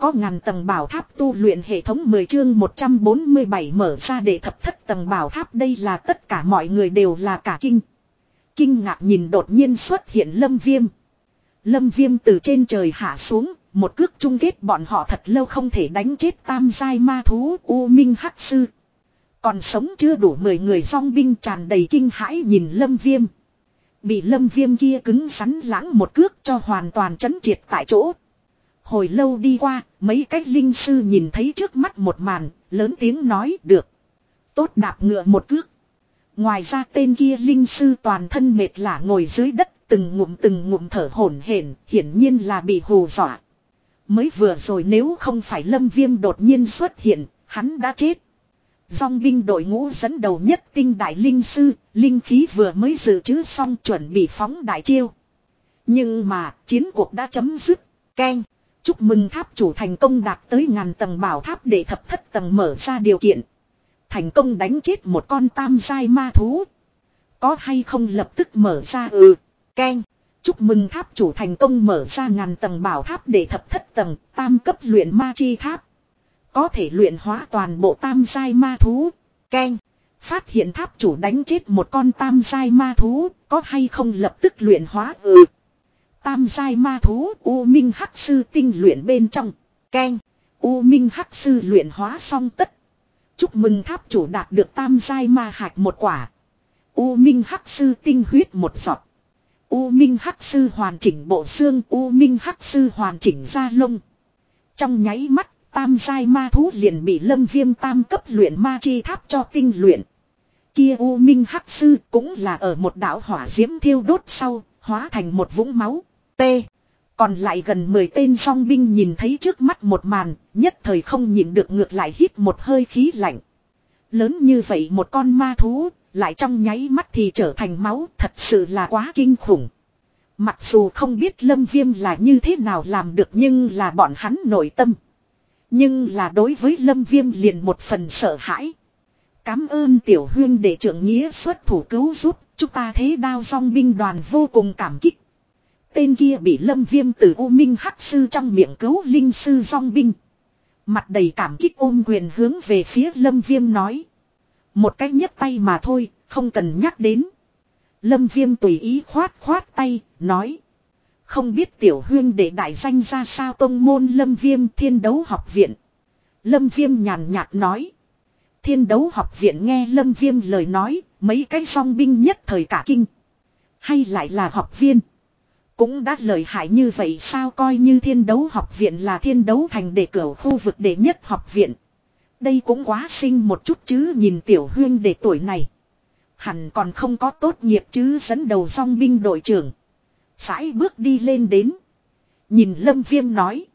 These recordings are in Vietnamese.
có ngàn tầng bảo tháp tu luyện hệ thống 10 chương 147 mở ra để thập thất tầng bảo tháp đây là tất cả mọi người đều là cả kinh. Kinh ngạc nhìn đột nhiên xuất hiện lâm viêm. Lâm viêm từ trên trời hạ xuống, một cước chung kết bọn họ thật lâu không thể đánh chết tam giai ma thú U Minh Hắc Sư. Còn sống chưa đủ 10 người song binh tràn đầy kinh hãi nhìn lâm viêm. Bị lâm viêm kia cứng rắn lãng một cước cho hoàn toàn chấn triệt tại chỗ. Hồi lâu đi qua, mấy cách linh sư nhìn thấy trước mắt một màn, lớn tiếng nói được. Tốt đạp ngựa một cước. Ngoài ra tên kia linh sư toàn thân mệt lả ngồi dưới đất từng ngụm từng ngụm thở hổn hển, hiển nhiên là bị hù dọa. Mới vừa rồi nếu không phải lâm viêm đột nhiên xuất hiện, hắn đã chết. Dòng binh đội ngũ dẫn đầu nhất tinh đại linh sư, linh khí vừa mới dự trữ xong chuẩn bị phóng đại chiêu. Nhưng mà, chiến cuộc đã chấm dứt. khen chúc mừng tháp chủ thành công đạt tới ngàn tầng bảo tháp để thập thất tầng mở ra điều kiện. Thành công đánh chết một con tam giai ma thú. Có hay không lập tức mở ra ừ. Ken, chúc mừng tháp chủ thành công mở ra ngàn tầng bảo tháp để thập thất tầng, tam cấp luyện ma chi tháp. Có thể luyện hóa toàn bộ tam giai ma thú. Ken. Phát hiện tháp chủ đánh chết một con tam giai ma thú. Có hay không lập tức luyện hóa ừ. Tam giai ma thú U Minh Hắc Sư tinh luyện bên trong. Ken. U Minh Hắc Sư luyện hóa xong tất. Chúc mừng tháp chủ đạt được tam giai ma hạch một quả. U Minh Hắc Sư tinh huyết một giọt. U Minh Hắc Sư hoàn chỉnh bộ xương U Minh Hắc Sư hoàn chỉnh da lông. Trong nháy mắt Tam giai ma thú liền bị lâm viêm tam cấp luyện ma chi tháp cho tinh luyện. Kia U Minh Hắc Sư cũng là ở một đảo hỏa diễm thiêu đốt sau, hóa thành một vũng máu tê. Còn lại gần 10 tên song binh nhìn thấy trước mắt một màn, nhất thời không nhìn được ngược lại hít một hơi khí lạnh. Lớn như vậy một con ma thú, lại trong nháy mắt thì trở thành máu, thật sự là quá kinh khủng. Mặc dù không biết lâm viêm là như thế nào làm được nhưng là bọn hắn nội tâm. Nhưng là đối với Lâm Viêm liền một phần sợ hãi. Cám ơn tiểu huyên để trưởng nghĩa xuất thủ cứu giúp, chúng ta thế đao song binh đoàn vô cùng cảm kích. Tên kia bị Lâm Viêm từ U Minh Hắc Sư trong miệng cứu Linh Sư song binh. Mặt đầy cảm kích ôm quyền hướng về phía Lâm Viêm nói. Một cách nhấp tay mà thôi, không cần nhắc đến. Lâm Viêm tùy ý khoát khoát tay, nói. Không biết tiểu huyên để đại danh ra sao tông môn lâm viêm thiên đấu học viện. Lâm viêm nhàn nhạt nói. Thiên đấu học viện nghe lâm viêm lời nói, mấy cái song binh nhất thời cả kinh. Hay lại là học viên. Cũng đã lời hại như vậy sao coi như thiên đấu học viện là thiên đấu thành để cửa khu vực đệ nhất học viện. Đây cũng quá sinh một chút chứ nhìn tiểu huyên để tuổi này. Hẳn còn không có tốt nghiệp chứ dẫn đầu song binh đội trưởng sải bước đi lên đến. Nhìn Lâm Viêm nói.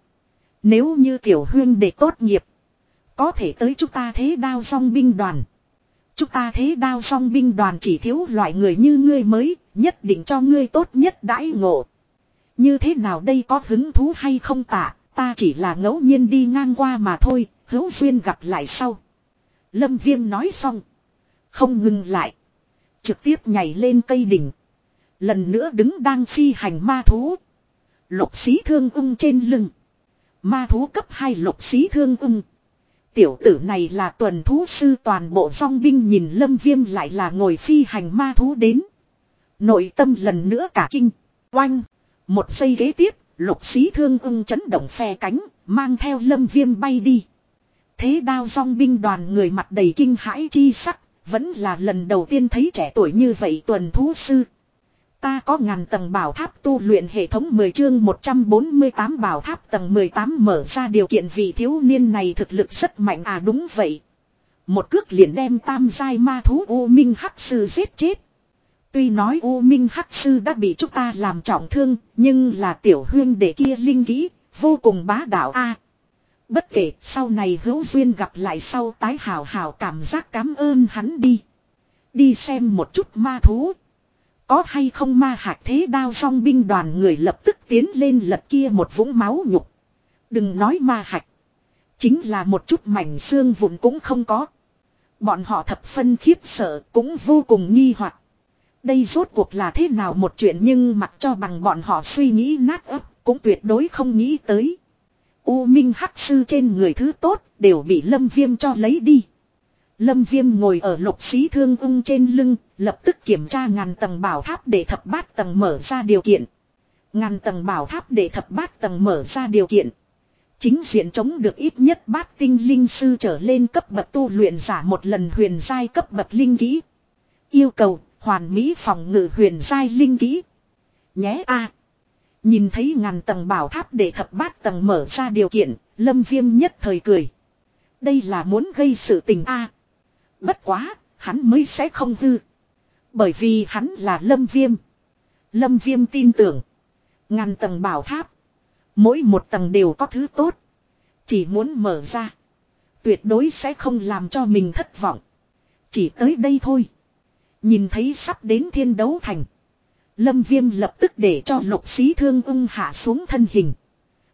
Nếu như tiểu huyên để tốt nghiệp. Có thể tới chúng ta thế đao song binh đoàn. Chúng ta thế đao song binh đoàn chỉ thiếu loại người như ngươi mới. Nhất định cho ngươi tốt nhất đãi ngộ. Như thế nào đây có hứng thú hay không tạ. Ta chỉ là ngẫu nhiên đi ngang qua mà thôi. Hữu duyên gặp lại sau. Lâm Viêm nói xong. Không ngừng lại. Trực tiếp nhảy lên cây đỉnh. Lần nữa đứng đang phi hành ma thú. Lục xí thương ung trên lưng. Ma thú cấp 2 lục xí thương ung. Tiểu tử này là tuần thú sư toàn bộ song binh nhìn lâm viêm lại là ngồi phi hành ma thú đến. Nội tâm lần nữa cả kinh. Oanh. Một giây ghế tiếp, lục xí thương ung chấn động phe cánh, mang theo lâm viêm bay đi. Thế đao song binh đoàn người mặt đầy kinh hãi chi sắc, vẫn là lần đầu tiên thấy trẻ tuổi như vậy tuần thú sư. Ta có ngàn tầng bảo tháp tu luyện hệ thống 10 chương 148 bảo tháp tầng 18 mở ra điều kiện vì thiếu niên này thực lực rất mạnh à đúng vậy. Một cước liền đem tam giai ma thú U Minh Hắc Sư giết chết. Tuy nói U Minh Hắc Sư đã bị chúng ta làm trọng thương, nhưng là tiểu huyên để kia linh kỹ, vô cùng bá đạo a. bất kể sau này hữu duyên gặp lại sau tái hào hào cảm giác cảm ơn hắn đi. Đi xem một chút ma thú. Có hay không ma hạc thế đao song binh đoàn người lập tức tiến lên lật kia một vũng máu nhục. Đừng nói ma hạch. Chính là một chút mảnh xương vụn cũng không có. Bọn họ thập phân khiếp sợ cũng vô cùng nghi hoặc. Đây rốt cuộc là thế nào một chuyện nhưng mặc cho bằng bọn họ suy nghĩ nát ấp cũng tuyệt đối không nghĩ tới. U Minh Hắc Sư trên người thứ tốt đều bị Lâm Viêm cho lấy đi. Lâm Viêm ngồi ở lục xí thương ung trên lưng, lập tức kiểm tra ngàn tầng bảo tháp để thập bát tầng mở ra điều kiện. Ngàn tầng bảo tháp để thập bát tầng mở ra điều kiện. Chính diện chống được ít nhất bát tinh linh sư trở lên cấp bậc tu luyện giả một lần huyền giai cấp bậc linh kỹ. Yêu cầu, hoàn mỹ phòng ngự huyền giai linh kỹ. Nhé a Nhìn thấy ngàn tầng bảo tháp để thập bát tầng mở ra điều kiện, lâm viêm nhất thời cười. Đây là muốn gây sự tình a Bất quá, hắn mới sẽ không hư. Bởi vì hắn là lâm viêm. Lâm viêm tin tưởng. Ngàn tầng bảo tháp. Mỗi một tầng đều có thứ tốt. Chỉ muốn mở ra. Tuyệt đối sẽ không làm cho mình thất vọng. Chỉ tới đây thôi. Nhìn thấy sắp đến thiên đấu thành. Lâm viêm lập tức để cho lục xí thương ung hạ xuống thân hình.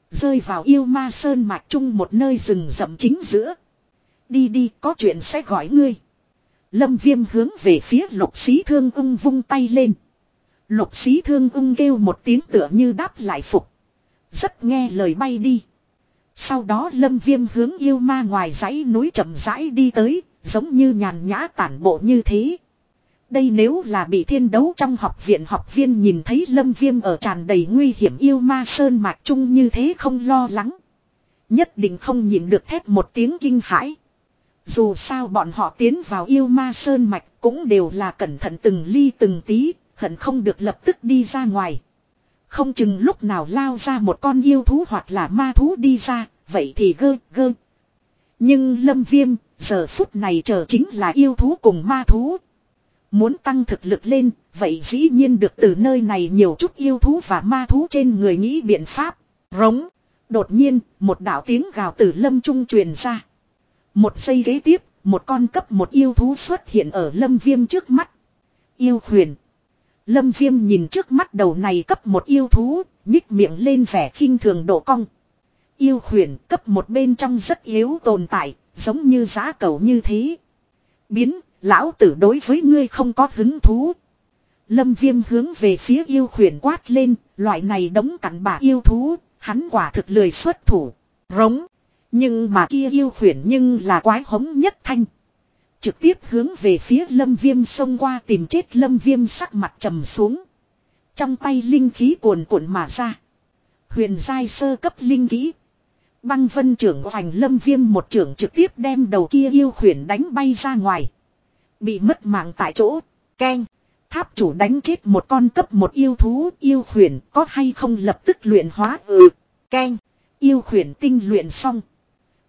Rơi vào yêu ma sơn mạch chung một nơi rừng rậm chính giữa. Đi đi có chuyện sẽ gọi ngươi. Lâm viêm hướng về phía lục xí thương ung vung tay lên. Lục xí thương ung kêu một tiếng tựa như đáp lại phục. Rất nghe lời bay đi. Sau đó lâm viêm hướng yêu ma ngoài dãy núi chậm rãi đi tới, giống như nhàn nhã tản bộ như thế. Đây nếu là bị thiên đấu trong học viện học viên nhìn thấy lâm viêm ở tràn đầy nguy hiểm yêu ma sơn mạc chung như thế không lo lắng. Nhất định không nhìn được thét một tiếng kinh hãi. Dù sao bọn họ tiến vào yêu ma sơn mạch cũng đều là cẩn thận từng ly từng tí, hận không được lập tức đi ra ngoài. Không chừng lúc nào lao ra một con yêu thú hoặc là ma thú đi ra, vậy thì gơ gơ. Nhưng lâm viêm, giờ phút này chờ chính là yêu thú cùng ma thú. Muốn tăng thực lực lên, vậy dĩ nhiên được từ nơi này nhiều chút yêu thú và ma thú trên người nghĩ biện pháp. Rống. Đột nhiên, một đạo tiếng gào từ lâm trung truyền ra. Một giây ghế tiếp, một con cấp một yêu thú xuất hiện ở lâm viêm trước mắt. Yêu huyền. Lâm viêm nhìn trước mắt đầu này cấp một yêu thú, nhích miệng lên vẻ khinh thường độ cong. Yêu huyền cấp một bên trong rất yếu tồn tại, giống như giá cầu như thế. Biến, lão tử đối với ngươi không có hứng thú. Lâm viêm hướng về phía yêu huyền quát lên, loại này đóng cặn bà yêu thú, hắn quả thực lười xuất thủ. Rống. Nhưng mà kia yêu huyền nhưng là quái hống nhất thanh. Trực tiếp hướng về phía lâm viêm xông qua tìm chết lâm viêm sắc mặt trầm xuống. Trong tay linh khí cuồn cuộn mà ra. Huyền giai sơ cấp linh khí. Băng vân trưởng hoành lâm viêm một trưởng trực tiếp đem đầu kia yêu khuyển đánh bay ra ngoài. Bị mất mạng tại chỗ. Keng. Tháp chủ đánh chết một con cấp một yêu thú yêu khuyển có hay không lập tức luyện hóa ừ. Keng. Yêu khuyển tinh luyện xong.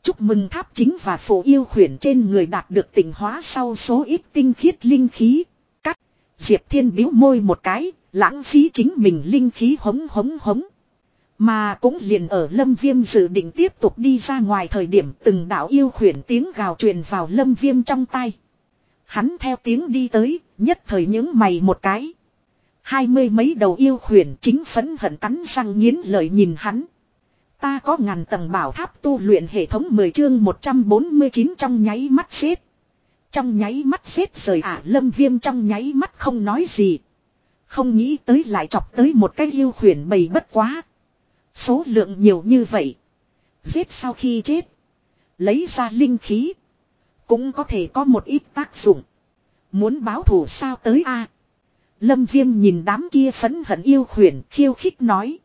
Chúc mừng tháp chính và phổ yêu khuyển trên người đạt được tỉnh hóa sau số ít tinh khiết linh khí. Cắt. Diệp thiên biếu môi một cái, lãng phí chính mình linh khí hống hống hống. Mà cũng liền ở lâm viêm dự định tiếp tục đi ra ngoài thời điểm từng đạo yêu khuyển tiếng gào truyền vào lâm viêm trong tay. Hắn theo tiếng đi tới, nhất thời những mày một cái. Hai mươi mấy đầu yêu khuyển chính phấn hận cắn răng nghiến lợi nhìn hắn. Ta có ngàn tầng bảo tháp tu luyện hệ thống 10 chương 149 trong nháy mắt xếp. Trong nháy mắt xếp rời ả lâm viêm trong nháy mắt không nói gì. Không nghĩ tới lại chọc tới một cái yêu khuyển bầy bất quá. Số lượng nhiều như vậy. Giết sau khi chết. Lấy ra linh khí. Cũng có thể có một ít tác dụng. Muốn báo thù sao tới a Lâm viêm nhìn đám kia phấn hận yêu khuyển khiêu khích nói.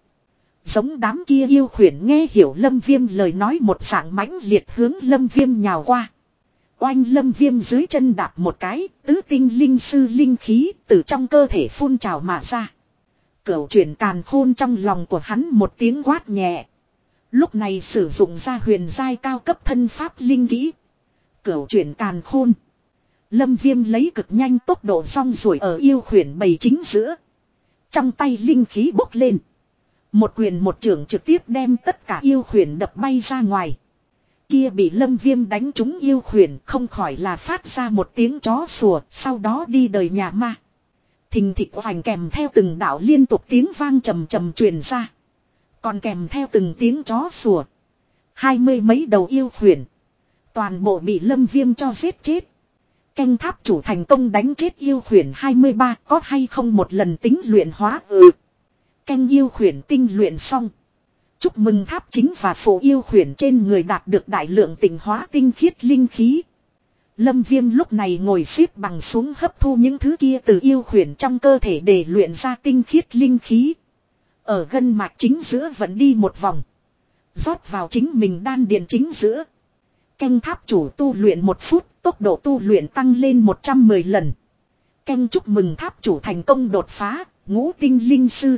Giống đám kia yêu khuyển nghe hiểu lâm viêm lời nói một sảng mãnh liệt hướng lâm viêm nhào qua. Oanh lâm viêm dưới chân đạp một cái, tứ tinh linh sư linh khí từ trong cơ thể phun trào mà ra. Cửu chuyển càn khôn trong lòng của hắn một tiếng quát nhẹ. Lúc này sử dụng ra huyền giai cao cấp thân pháp linh kỹ. Cửu chuyển càn khôn. Lâm viêm lấy cực nhanh tốc độ xong rồi ở yêu khuyển bầy chính giữa. Trong tay linh khí bốc lên. Một quyền một trưởng trực tiếp đem tất cả yêu khuyển đập bay ra ngoài. Kia bị lâm viêm đánh trúng yêu khuyển không khỏi là phát ra một tiếng chó sủa, sau đó đi đời nhà ma. Thình thịch hoành kèm theo từng đạo liên tục tiếng vang trầm trầm truyền ra. Còn kèm theo từng tiếng chó sủa. Hai mươi mấy đầu yêu khuyển. Toàn bộ bị lâm viêm cho giết chết. Canh tháp chủ thành công đánh chết yêu khuyển 23 có hay không một lần tính luyện hóa ừ. Canh yêu khuyển tinh luyện xong. Chúc mừng tháp chính và phổ yêu khuyển trên người đạt được đại lượng tỉnh hóa tinh khiết linh khí. Lâm viêm lúc này ngồi xếp bằng xuống hấp thu những thứ kia từ yêu khuyển trong cơ thể để luyện ra tinh khiết linh khí. Ở gân mạch chính giữa vẫn đi một vòng. rót vào chính mình đan điền chính giữa. Canh tháp chủ tu luyện một phút, tốc độ tu luyện tăng lên 110 lần. Canh chúc mừng tháp chủ thành công đột phá, ngũ tinh linh sư.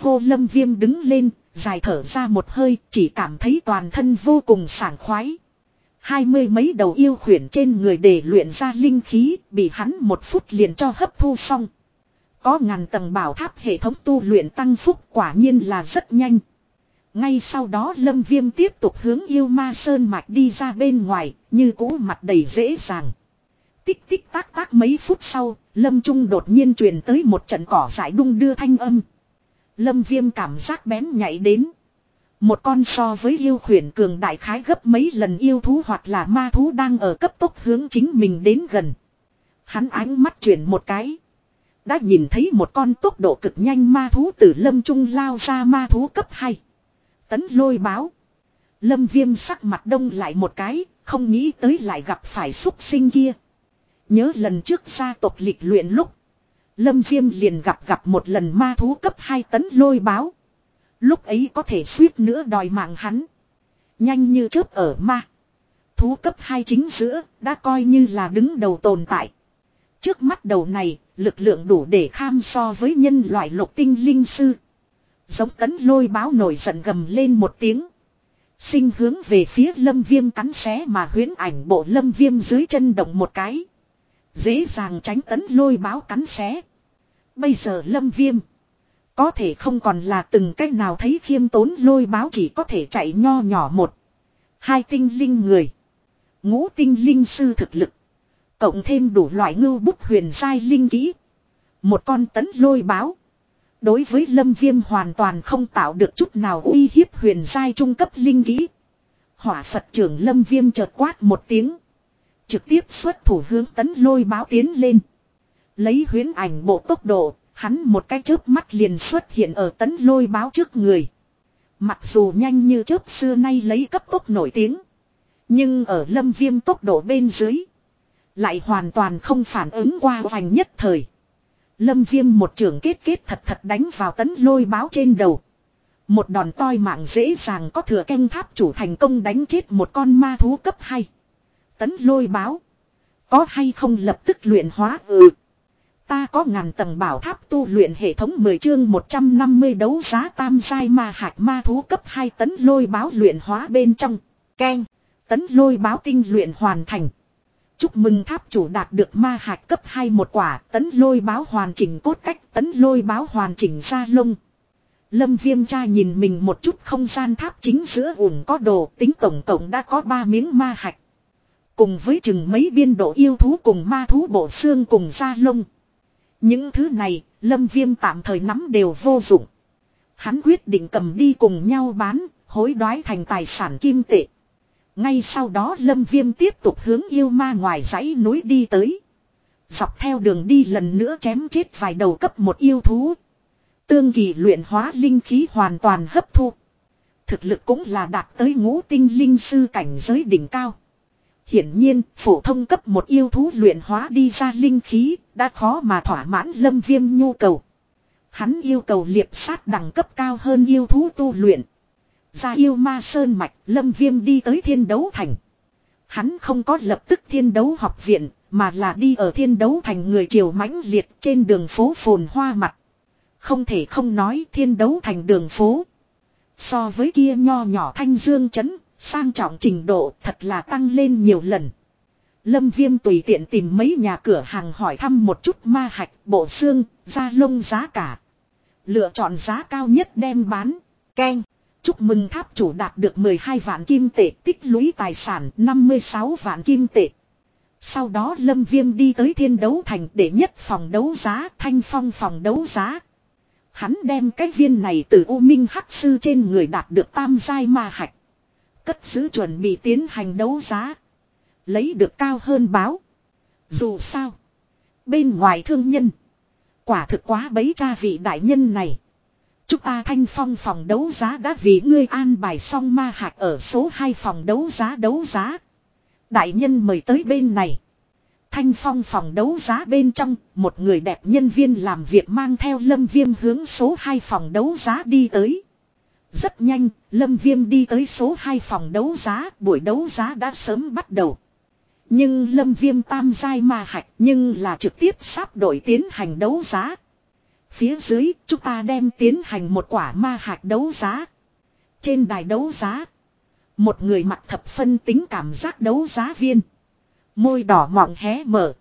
Hô lâm viêm đứng lên, dài thở ra một hơi, chỉ cảm thấy toàn thân vô cùng sảng khoái. Hai mươi mấy đầu yêu khuyển trên người để luyện ra linh khí, bị hắn một phút liền cho hấp thu xong. Có ngàn tầng bảo tháp hệ thống tu luyện tăng phúc quả nhiên là rất nhanh. Ngay sau đó lâm viêm tiếp tục hướng yêu ma sơn mạch đi ra bên ngoài, như cũ mặt đầy dễ dàng. Tích tích tác tác mấy phút sau, lâm trung đột nhiên truyền tới một trận cỏ giải đung đưa thanh âm. Lâm viêm cảm giác bén nhảy đến. Một con so với yêu khuyển cường đại khái gấp mấy lần yêu thú hoặc là ma thú đang ở cấp tốc hướng chính mình đến gần. Hắn ánh mắt chuyển một cái. Đã nhìn thấy một con tốc độ cực nhanh ma thú từ lâm trung lao ra ma thú cấp 2. Tấn lôi báo. Lâm viêm sắc mặt đông lại một cái, không nghĩ tới lại gặp phải xúc sinh kia. Nhớ lần trước gia tộc lịch luyện lúc. Lâm viêm liền gặp gặp một lần ma thú cấp 2 tấn lôi báo. Lúc ấy có thể suýt nữa đòi mạng hắn. Nhanh như chớp ở ma. Thú cấp 2 chính giữa, đã coi như là đứng đầu tồn tại. Trước mắt đầu này, lực lượng đủ để kham so với nhân loại lục tinh linh sư. Giống tấn lôi báo nổi giận gầm lên một tiếng. Sinh hướng về phía lâm viêm cắn xé mà huyến ảnh bộ lâm viêm dưới chân động một cái. Dễ dàng tránh tấn lôi báo cắn xé. Bây giờ lâm viêm. Có thể không còn là từng cách nào thấy khiêm tốn lôi báo chỉ có thể chạy nho nhỏ một. Hai tinh linh người. Ngũ tinh linh sư thực lực. Cộng thêm đủ loại ngưu bút huyền sai linh kỹ. Một con tấn lôi báo. Đối với lâm viêm hoàn toàn không tạo được chút nào uy hiếp huyền sai trung cấp linh kỹ. Hỏa Phật trưởng lâm viêm chợt quát một tiếng. Trực tiếp xuất thủ hướng tấn lôi báo tiến lên. Lấy huyến ảnh bộ tốc độ, hắn một cái chớp mắt liền xuất hiện ở tấn lôi báo trước người. Mặc dù nhanh như chớp xưa nay lấy cấp tốc nổi tiếng. Nhưng ở lâm viêm tốc độ bên dưới. Lại hoàn toàn không phản ứng qua vành nhất thời. Lâm viêm một trường kết kết thật thật đánh vào tấn lôi báo trên đầu. Một đòn toi mạng dễ dàng có thừa canh tháp chủ thành công đánh chết một con ma thú cấp 2. Tấn lôi báo. Có hay không lập tức luyện hóa ừ. Ta có ngàn tầng bảo tháp tu luyện hệ thống 10 chương 150 đấu giá tam giai ma hạt ma thú cấp 2 tấn lôi báo luyện hóa bên trong. Ken. Tấn lôi báo tinh luyện hoàn thành. Chúc mừng tháp chủ đạt được ma hạt cấp 2 một quả tấn lôi báo hoàn chỉnh cốt cách tấn lôi báo hoàn chỉnh ra lông. Lâm viêm cha nhìn mình một chút không gian tháp chính giữa vùng có đồ tính tổng tổng đã có 3 miếng ma hạch. Cùng với chừng mấy biên độ yêu thú cùng ma thú bộ xương cùng da lông. Những thứ này, lâm viêm tạm thời nắm đều vô dụng. Hắn quyết định cầm đi cùng nhau bán, hối đoái thành tài sản kim tệ. Ngay sau đó lâm viêm tiếp tục hướng yêu ma ngoài dãy núi đi tới. Dọc theo đường đi lần nữa chém chết vài đầu cấp một yêu thú. Tương kỳ luyện hóa linh khí hoàn toàn hấp thu. Thực lực cũng là đạt tới ngũ tinh linh sư cảnh giới đỉnh cao. Hiển nhiên, phổ thông cấp một yêu thú luyện hóa đi ra linh khí, đã khó mà thỏa mãn lâm viêm nhu cầu. Hắn yêu cầu liệp sát đẳng cấp cao hơn yêu thú tu luyện. Ra yêu ma sơn mạch, lâm viêm đi tới thiên đấu thành. Hắn không có lập tức thiên đấu học viện, mà là đi ở thiên đấu thành người triều mãnh liệt trên đường phố phồn hoa mặt. Không thể không nói thiên đấu thành đường phố. So với kia nho nhỏ thanh dương chấn, sang trọng trình độ thật là tăng lên nhiều lần. Lâm Viêm tùy tiện tìm mấy nhà cửa hàng hỏi thăm một chút ma hạch, bộ xương, da lông giá cả. Lựa chọn giá cao nhất đem bán. Ken. Chúc mừng tháp chủ đạt được 12 vạn kim tệ, tích lũy tài sản 56 vạn kim tệ. Sau đó Lâm Viêm đi tới thiên đấu thành để nhất phòng đấu giá, thanh phong phòng đấu giá. Hắn đem cái viên này từ U Minh Hắc Sư trên người đạt được tam giai ma hạch. Cất giữ chuẩn bị tiến hành đấu giá. Lấy được cao hơn báo. Dù sao. Bên ngoài thương nhân. Quả thực quá bấy cha vị đại nhân này. Chúng ta thanh phong phòng đấu giá đã vì ngươi an bài xong ma hạc ở số 2 phòng đấu giá đấu giá. Đại nhân mời tới bên này. Thanh phong phòng đấu giá bên trong, một người đẹp nhân viên làm việc mang theo lâm viêm hướng số 2 phòng đấu giá đi tới. Rất nhanh, lâm viêm đi tới số 2 phòng đấu giá, buổi đấu giá đã sớm bắt đầu. Nhưng lâm viêm tam giai ma hạch nhưng là trực tiếp sắp đổi tiến hành đấu giá. Phía dưới, chúng ta đem tiến hành một quả ma hạch đấu giá. Trên đài đấu giá. Một người mặc thập phân tính cảm giác đấu giá viên. Môi đỏ mọng hé mở.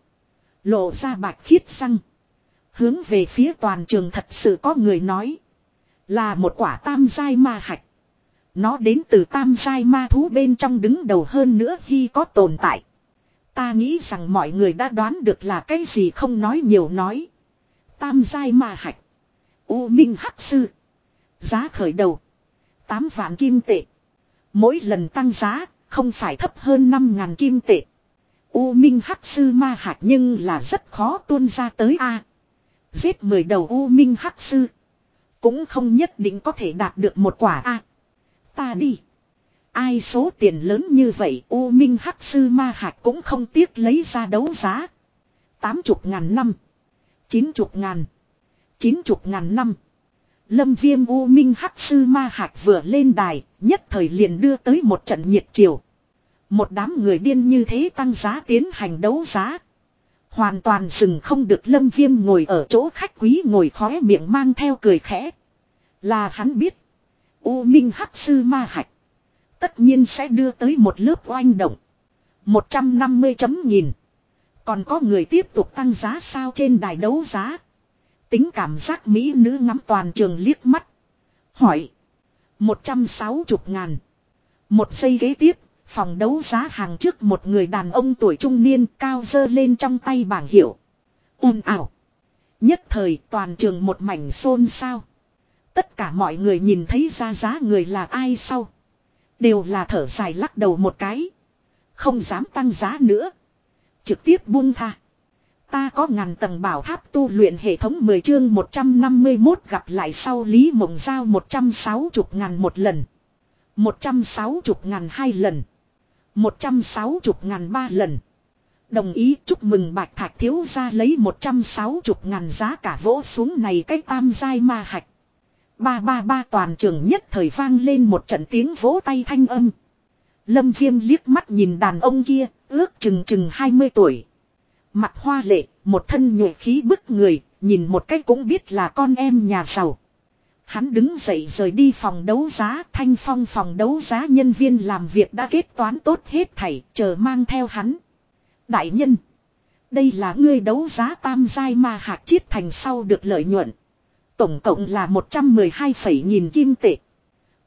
Lộ ra bạch khiết răng. Hướng về phía toàn trường thật sự có người nói. Là một quả tam giai ma hạch. Nó đến từ tam giai ma thú bên trong đứng đầu hơn nữa khi có tồn tại. Ta nghĩ rằng mọi người đã đoán được là cái gì không nói nhiều nói. Tam giai ma hạch. U Minh Hắc Sư. Giá khởi đầu. 8 vạn kim tệ. Mỗi lần tăng giá, không phải thấp hơn 5 ngàn kim tệ. U Minh Hắc Sư ma hạch nhưng là rất khó tuôn ra tới A. Giết 10 đầu U Minh Hắc Sư. Cũng không nhất định có thể đạt được một quả A. Ta đi. Ai số tiền lớn như vậy, U Minh Hắc Sư Ma Hạch cũng không tiếc lấy ra đấu giá. Tám chục ngàn năm. Chín chục ngàn. Chín chục ngàn năm. Lâm viêm U Minh Hắc Sư Ma Hạch vừa lên đài, nhất thời liền đưa tới một trận nhiệt chiều. Một đám người điên như thế tăng giá tiến hành đấu giá. Hoàn toàn dừng không được lâm viêm ngồi ở chỗ khách quý ngồi khóe miệng mang theo cười khẽ. Là hắn biết. U Minh Hắc Sư Ma Hạch. Tất nhiên sẽ đưa tới một lớp oanh động. 150 chấm nhìn. Còn có người tiếp tục tăng giá sao trên đài đấu giá. Tính cảm giác Mỹ nữ ngắm toàn trường liếc mắt. Hỏi. 160 ngàn. Một giây ghế tiếp, phòng đấu giá hàng trước một người đàn ông tuổi trung niên cao dơ lên trong tay bảng hiệu. un ảo. Nhất thời toàn trường một mảnh xôn xao. Tất cả mọi người nhìn thấy ra giá người là ai sau. Đều là thở dài lắc đầu một cái. Không dám tăng giá nữa. Trực tiếp buông tha. Ta có ngàn tầng bảo tháp tu luyện hệ thống 10 chương 151 gặp lại sau Lý Mộng Giao 160 ngàn một lần. 160 ngàn hai lần. 160 ngàn ba lần. Đồng ý chúc mừng bạch thạch thiếu ra lấy 160 ngàn giá cả vỗ xuống này cách tam giai ma hạch. Ba ba ba toàn trường nhất thời vang lên một trận tiếng vỗ tay thanh âm. Lâm viêm liếc mắt nhìn đàn ông kia, ước chừng chừng 20 tuổi. Mặt hoa lệ, một thân nhuệ khí bức người, nhìn một cách cũng biết là con em nhà giàu. Hắn đứng dậy rời đi phòng đấu giá, thanh phong phòng đấu giá nhân viên làm việc đã kết toán tốt hết thảy, chờ mang theo hắn. Đại nhân, đây là ngươi đấu giá tam giai ma hạt chiết thành sau được lợi nhuận. Tổng cộng là 112 phẩy nghìn kim tệ.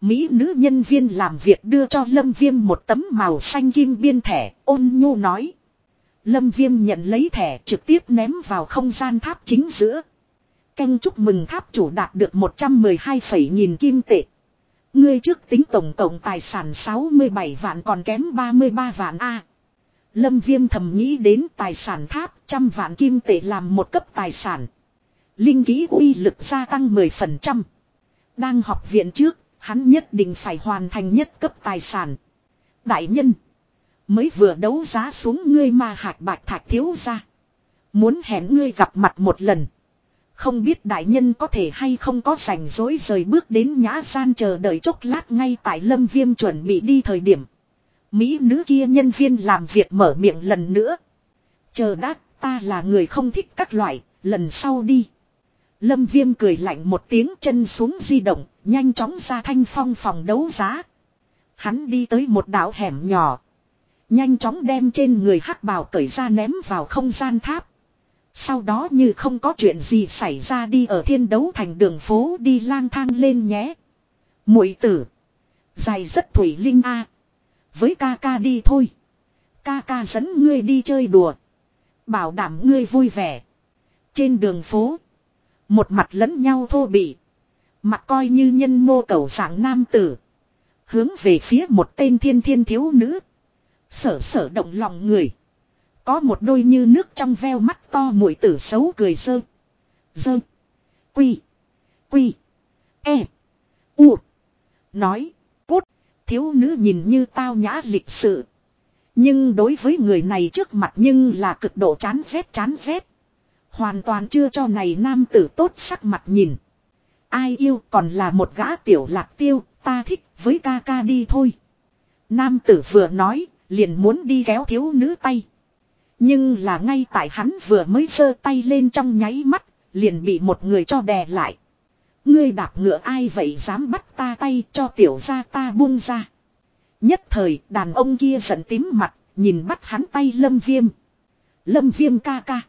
Mỹ nữ nhân viên làm việc đưa cho Lâm Viêm một tấm màu xanh kim biên thẻ, ôn nhu nói. Lâm Viêm nhận lấy thẻ trực tiếp ném vào không gian tháp chính giữa. Canh chúc mừng tháp chủ đạt được 112 phẩy nghìn kim tệ. Ngươi trước tính tổng tổng tài sản 67 vạn còn kém 33 vạn A. Lâm Viêm thầm nghĩ đến tài sản tháp trăm vạn kim tệ làm một cấp tài sản. Linh ký uy lực gia tăng 10%. Đang học viện trước, hắn nhất định phải hoàn thành nhất cấp tài sản. Đại nhân. Mới vừa đấu giá xuống ngươi mà hạt bạch thạch thiếu ra. Muốn hẹn ngươi gặp mặt một lần. Không biết đại nhân có thể hay không có rảnh rỗi rời bước đến nhã gian chờ đợi chốc lát ngay tại lâm viêm chuẩn bị đi thời điểm. Mỹ nữ kia nhân viên làm việc mở miệng lần nữa. Chờ đã, ta là người không thích các loại, lần sau đi. Lâm Viêm cười lạnh một tiếng chân xuống di động, nhanh chóng ra thanh phong phòng đấu giá. Hắn đi tới một đảo hẻm nhỏ. Nhanh chóng đem trên người hắc bào cởi ra ném vào không gian tháp. Sau đó như không có chuyện gì xảy ra đi ở thiên đấu thành đường phố đi lang thang lên nhé. muội tử. Dài rất thủy linh a Với ca ca đi thôi. Ca ca dẫn ngươi đi chơi đùa. Bảo đảm ngươi vui vẻ. Trên đường phố. Một mặt lẫn nhau thô bị. Mặt coi như nhân mô cầu sáng nam tử. Hướng về phía một tên thiên thiên thiếu nữ. Sở sở động lòng người. Có một đôi như nước trong veo mắt to mũi tử xấu cười sơ. Dơ. Quy. Quy. E. U. Nói. Cút. Thiếu nữ nhìn như tao nhã lịch sự. Nhưng đối với người này trước mặt nhưng là cực độ chán rét chán rét. Hoàn toàn chưa cho này nam tử tốt sắc mặt nhìn. Ai yêu còn là một gã tiểu lạc tiêu, ta thích với ca ca đi thôi. Nam tử vừa nói, liền muốn đi kéo thiếu nữ tay. Nhưng là ngay tại hắn vừa mới giơ tay lên trong nháy mắt, liền bị một người cho đè lại. Ngươi đạp ngựa ai vậy dám bắt ta tay cho tiểu ra ta buông ra. Nhất thời đàn ông kia giận tím mặt, nhìn bắt hắn tay lâm viêm. Lâm viêm ca ca.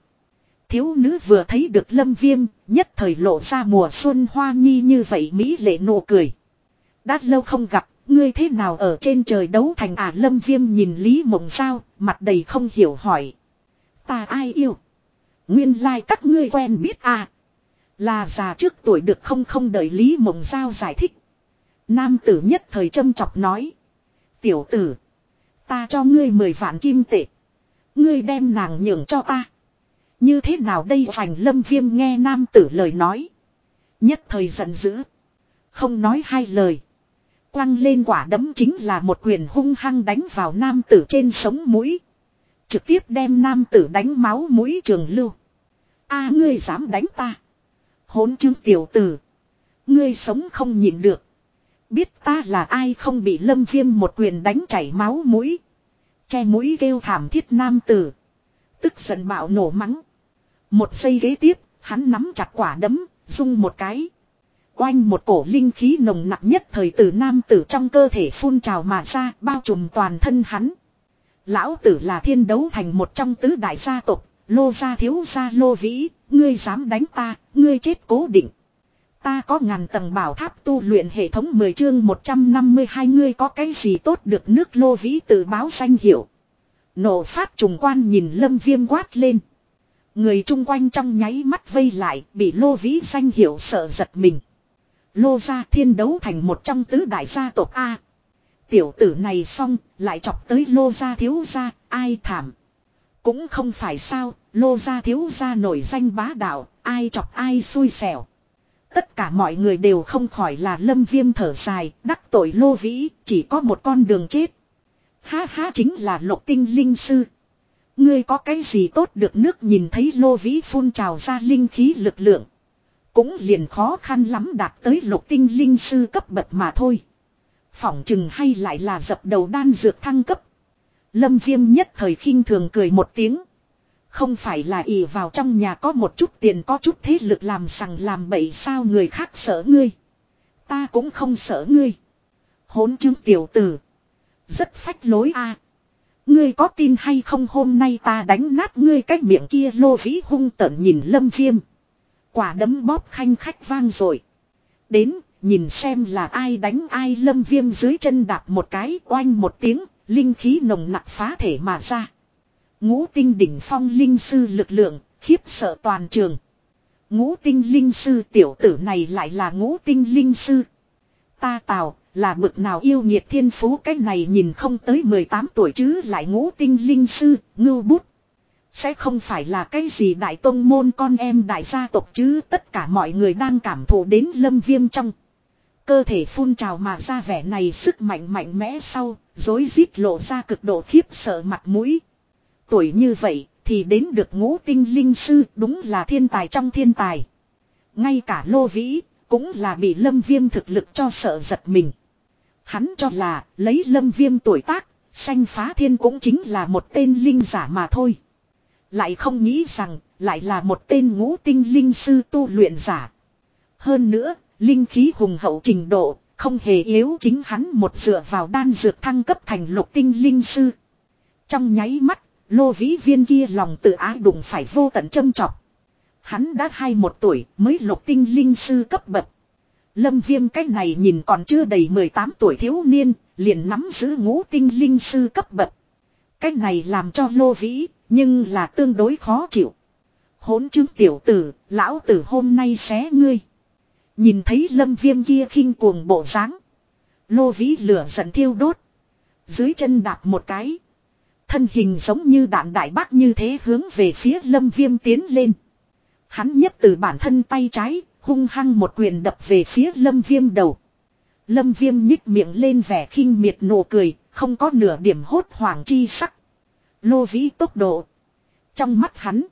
Thiếu nữ vừa thấy được lâm viêm, nhất thời lộ ra mùa xuân hoa nhi như vậy Mỹ lệ nụ cười. Đã lâu không gặp, ngươi thế nào ở trên trời đấu thành à lâm viêm nhìn Lý Mộng sao, mặt đầy không hiểu hỏi. Ta ai yêu? Nguyên lai like các ngươi quen biết à? Là già trước tuổi được không không đợi Lý Mộng Giao giải thích. Nam tử nhất thời châm chọc nói. Tiểu tử. Ta cho ngươi mười vạn kim tệ. Ngươi đem nàng nhường cho ta. Như thế nào đây sành lâm viêm nghe nam tử lời nói. Nhất thời giận dữ. Không nói hai lời. Quăng lên quả đấm chính là một quyền hung hăng đánh vào nam tử trên sống mũi. Trực tiếp đem nam tử đánh máu mũi trường lưu. a ngươi dám đánh ta. Hốn chứng tiểu tử. Ngươi sống không nhìn được. Biết ta là ai không bị lâm viêm một quyền đánh chảy máu mũi. Che mũi kêu thảm thiết nam tử. Tức giận bạo nổ mắng. Một giây ghế tiếp, hắn nắm chặt quả đấm, rung một cái. Oanh một cổ linh khí nồng nặng nhất thời từ nam tử trong cơ thể phun trào mà ra, bao trùm toàn thân hắn. Lão tử là thiên đấu thành một trong tứ đại gia tộc, lô gia thiếu gia lô vĩ, ngươi dám đánh ta, ngươi chết cố định. Ta có ngàn tầng bảo tháp tu luyện hệ thống 10 chương 152 ngươi có cái gì tốt được nước lô vĩ tự báo danh hiệu. Nổ phát trùng quan nhìn lâm viêm quát lên. Người chung quanh trong nháy mắt vây lại bị lô vĩ danh hiểu sợ giật mình. Lô gia thiên đấu thành một trong tứ đại gia tộc A. Tiểu tử này xong lại chọc tới lô gia thiếu gia ai thảm. Cũng không phải sao, lô gia thiếu gia nổi danh bá đạo, ai chọc ai xui xẻo. Tất cả mọi người đều không khỏi là lâm viêm thở dài, đắc tội lô vĩ, chỉ có một con đường chết. Ha ha chính là lục tinh linh sư. Ngươi có cái gì tốt được nước nhìn thấy lô vĩ phun trào ra linh khí lực lượng. Cũng liền khó khăn lắm đạt tới lục tinh linh sư cấp bậc mà thôi. Phỏng chừng hay lại là dập đầu đan dược thăng cấp. Lâm viêm nhất thời khinh thường cười một tiếng. Không phải là ỷ vào trong nhà có một chút tiền có chút thế lực làm sằng làm bậy sao người khác sợ ngươi. Ta cũng không sợ ngươi. Hốn chứng tiểu tử. Rất phách lối a Ngươi có tin hay không hôm nay ta đánh nát ngươi cái miệng kia lô vĩ hung tợn nhìn lâm viêm. Quả đấm bóp khanh khách vang rồi. Đến, nhìn xem là ai đánh ai lâm viêm dưới chân đạp một cái oanh một tiếng, linh khí nồng nặng phá thể mà ra. Ngũ tinh đỉnh phong linh sư lực lượng, khiếp sợ toàn trường. Ngũ tinh linh sư tiểu tử này lại là ngũ tinh linh sư. Ta tào, là bực nào yêu nhiệt thiên phú cái này nhìn không tới 18 tuổi chứ lại ngũ tinh linh sư, ngưu bút. Sẽ không phải là cái gì đại tông môn con em đại gia tộc chứ tất cả mọi người đang cảm thụ đến lâm viêm trong. Cơ thể phun trào mà ra vẻ này sức mạnh mạnh mẽ sau, dối rít lộ ra cực độ khiếp sợ mặt mũi. Tuổi như vậy thì đến được ngũ tinh linh sư đúng là thiên tài trong thiên tài. Ngay cả lô vĩ cũng là bị lâm viêm thực lực cho sợ giật mình. Hắn cho là lấy lâm viêm tuổi tác, sanh phá thiên cũng chính là một tên linh giả mà thôi. Lại không nghĩ rằng, lại là một tên ngũ tinh linh sư tu luyện giả. Hơn nữa, linh khí hùng hậu trình độ, không hề yếu chính hắn một dựa vào đan dược thăng cấp thành lục tinh linh sư. Trong nháy mắt, lô vĩ viên kia lòng tự ái đụng phải vô tận châm trọc. Hắn đã hai một tuổi mới lục tinh linh sư cấp bậc. Lâm viêm cách này nhìn còn chưa đầy 18 tuổi thiếu niên, liền nắm giữ ngũ tinh linh sư cấp bậc. Cách này làm cho lô vĩ, nhưng là tương đối khó chịu. Hốn chứng tiểu tử, lão tử hôm nay xé ngươi. Nhìn thấy lâm viêm kia khinh cuồng bộ dáng Lô vĩ lửa giận thiêu đốt. Dưới chân đạp một cái. Thân hình giống như đạn đại bác như thế hướng về phía lâm viêm tiến lên. Hắn nhất từ bản thân tay trái, Hung hăng một quyền đập về phía lâm viêm đầu. Lâm viêm nhích miệng lên vẻ khinh miệt nụ cười, không có nửa điểm hốt hoảng chi sắc. Lô vĩ tốc độ. Trong mắt hắn.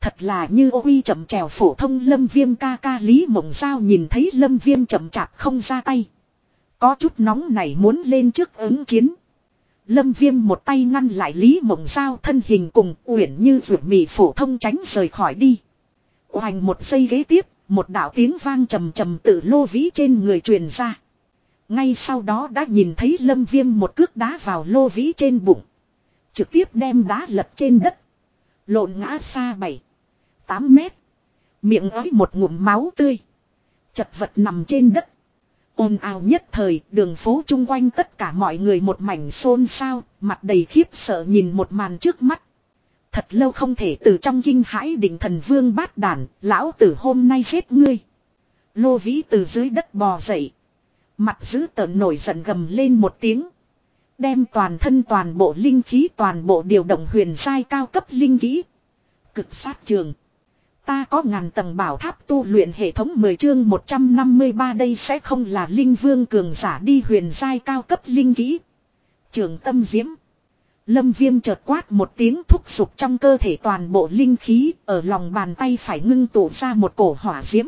Thật là như ô uy chậm trèo phổ thông lâm viêm ca ca lý mộng sao nhìn thấy lâm viêm chậm chạp không ra tay. Có chút nóng này muốn lên trước ứng chiến. Lâm viêm một tay ngăn lại lý mộng sao thân hình cùng uyển như vượt mì phổ thông tránh rời khỏi đi. Hoành một giây ghế tiếp, một đạo tiếng vang trầm trầm tự lô vĩ trên người truyền ra. Ngay sau đó đã nhìn thấy lâm viêm một cước đá vào lô vĩ trên bụng. Trực tiếp đem đá lật trên đất. Lộn ngã xa 7, 8 mét. Miệng ói một ngụm máu tươi. Chật vật nằm trên đất. ồn ào nhất thời đường phố chung quanh tất cả mọi người một mảnh xôn xao, mặt đầy khiếp sợ nhìn một màn trước mắt. Thật lâu không thể từ trong kinh hãi định thần vương bát đàn, lão tử hôm nay giết ngươi. Lô vĩ từ dưới đất bò dậy. Mặt giữ tợn nổi giận gầm lên một tiếng. Đem toàn thân toàn bộ linh khí toàn bộ điều động huyền sai cao cấp linh khí. Cực sát trường. Ta có ngàn tầng bảo tháp tu luyện hệ thống 10 chương 153 đây sẽ không là linh vương cường giả đi huyền sai cao cấp linh khí. Trường tâm diễm. Lâm viêm chợt quát một tiếng thúc sụp trong cơ thể toàn bộ linh khí, ở lòng bàn tay phải ngưng tụ ra một cổ hỏa diễm.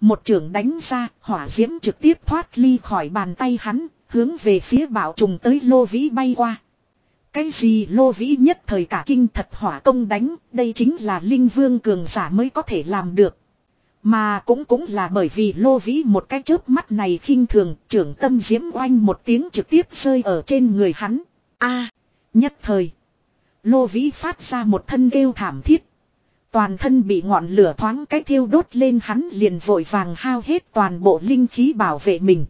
Một trường đánh ra, hỏa diễm trực tiếp thoát ly khỏi bàn tay hắn, hướng về phía bảo trùng tới lô vĩ bay qua. Cái gì lô vĩ nhất thời cả kinh thật hỏa công đánh, đây chính là linh vương cường giả mới có thể làm được. Mà cũng cũng là bởi vì lô vĩ một cái chớp mắt này khinh thường, trưởng tâm diễm oanh một tiếng trực tiếp rơi ở trên người hắn. a Nhất thời. Lô vĩ phát ra một thân kêu thảm thiết. Toàn thân bị ngọn lửa thoáng cái thiêu đốt lên hắn liền vội vàng hao hết toàn bộ linh khí bảo vệ mình.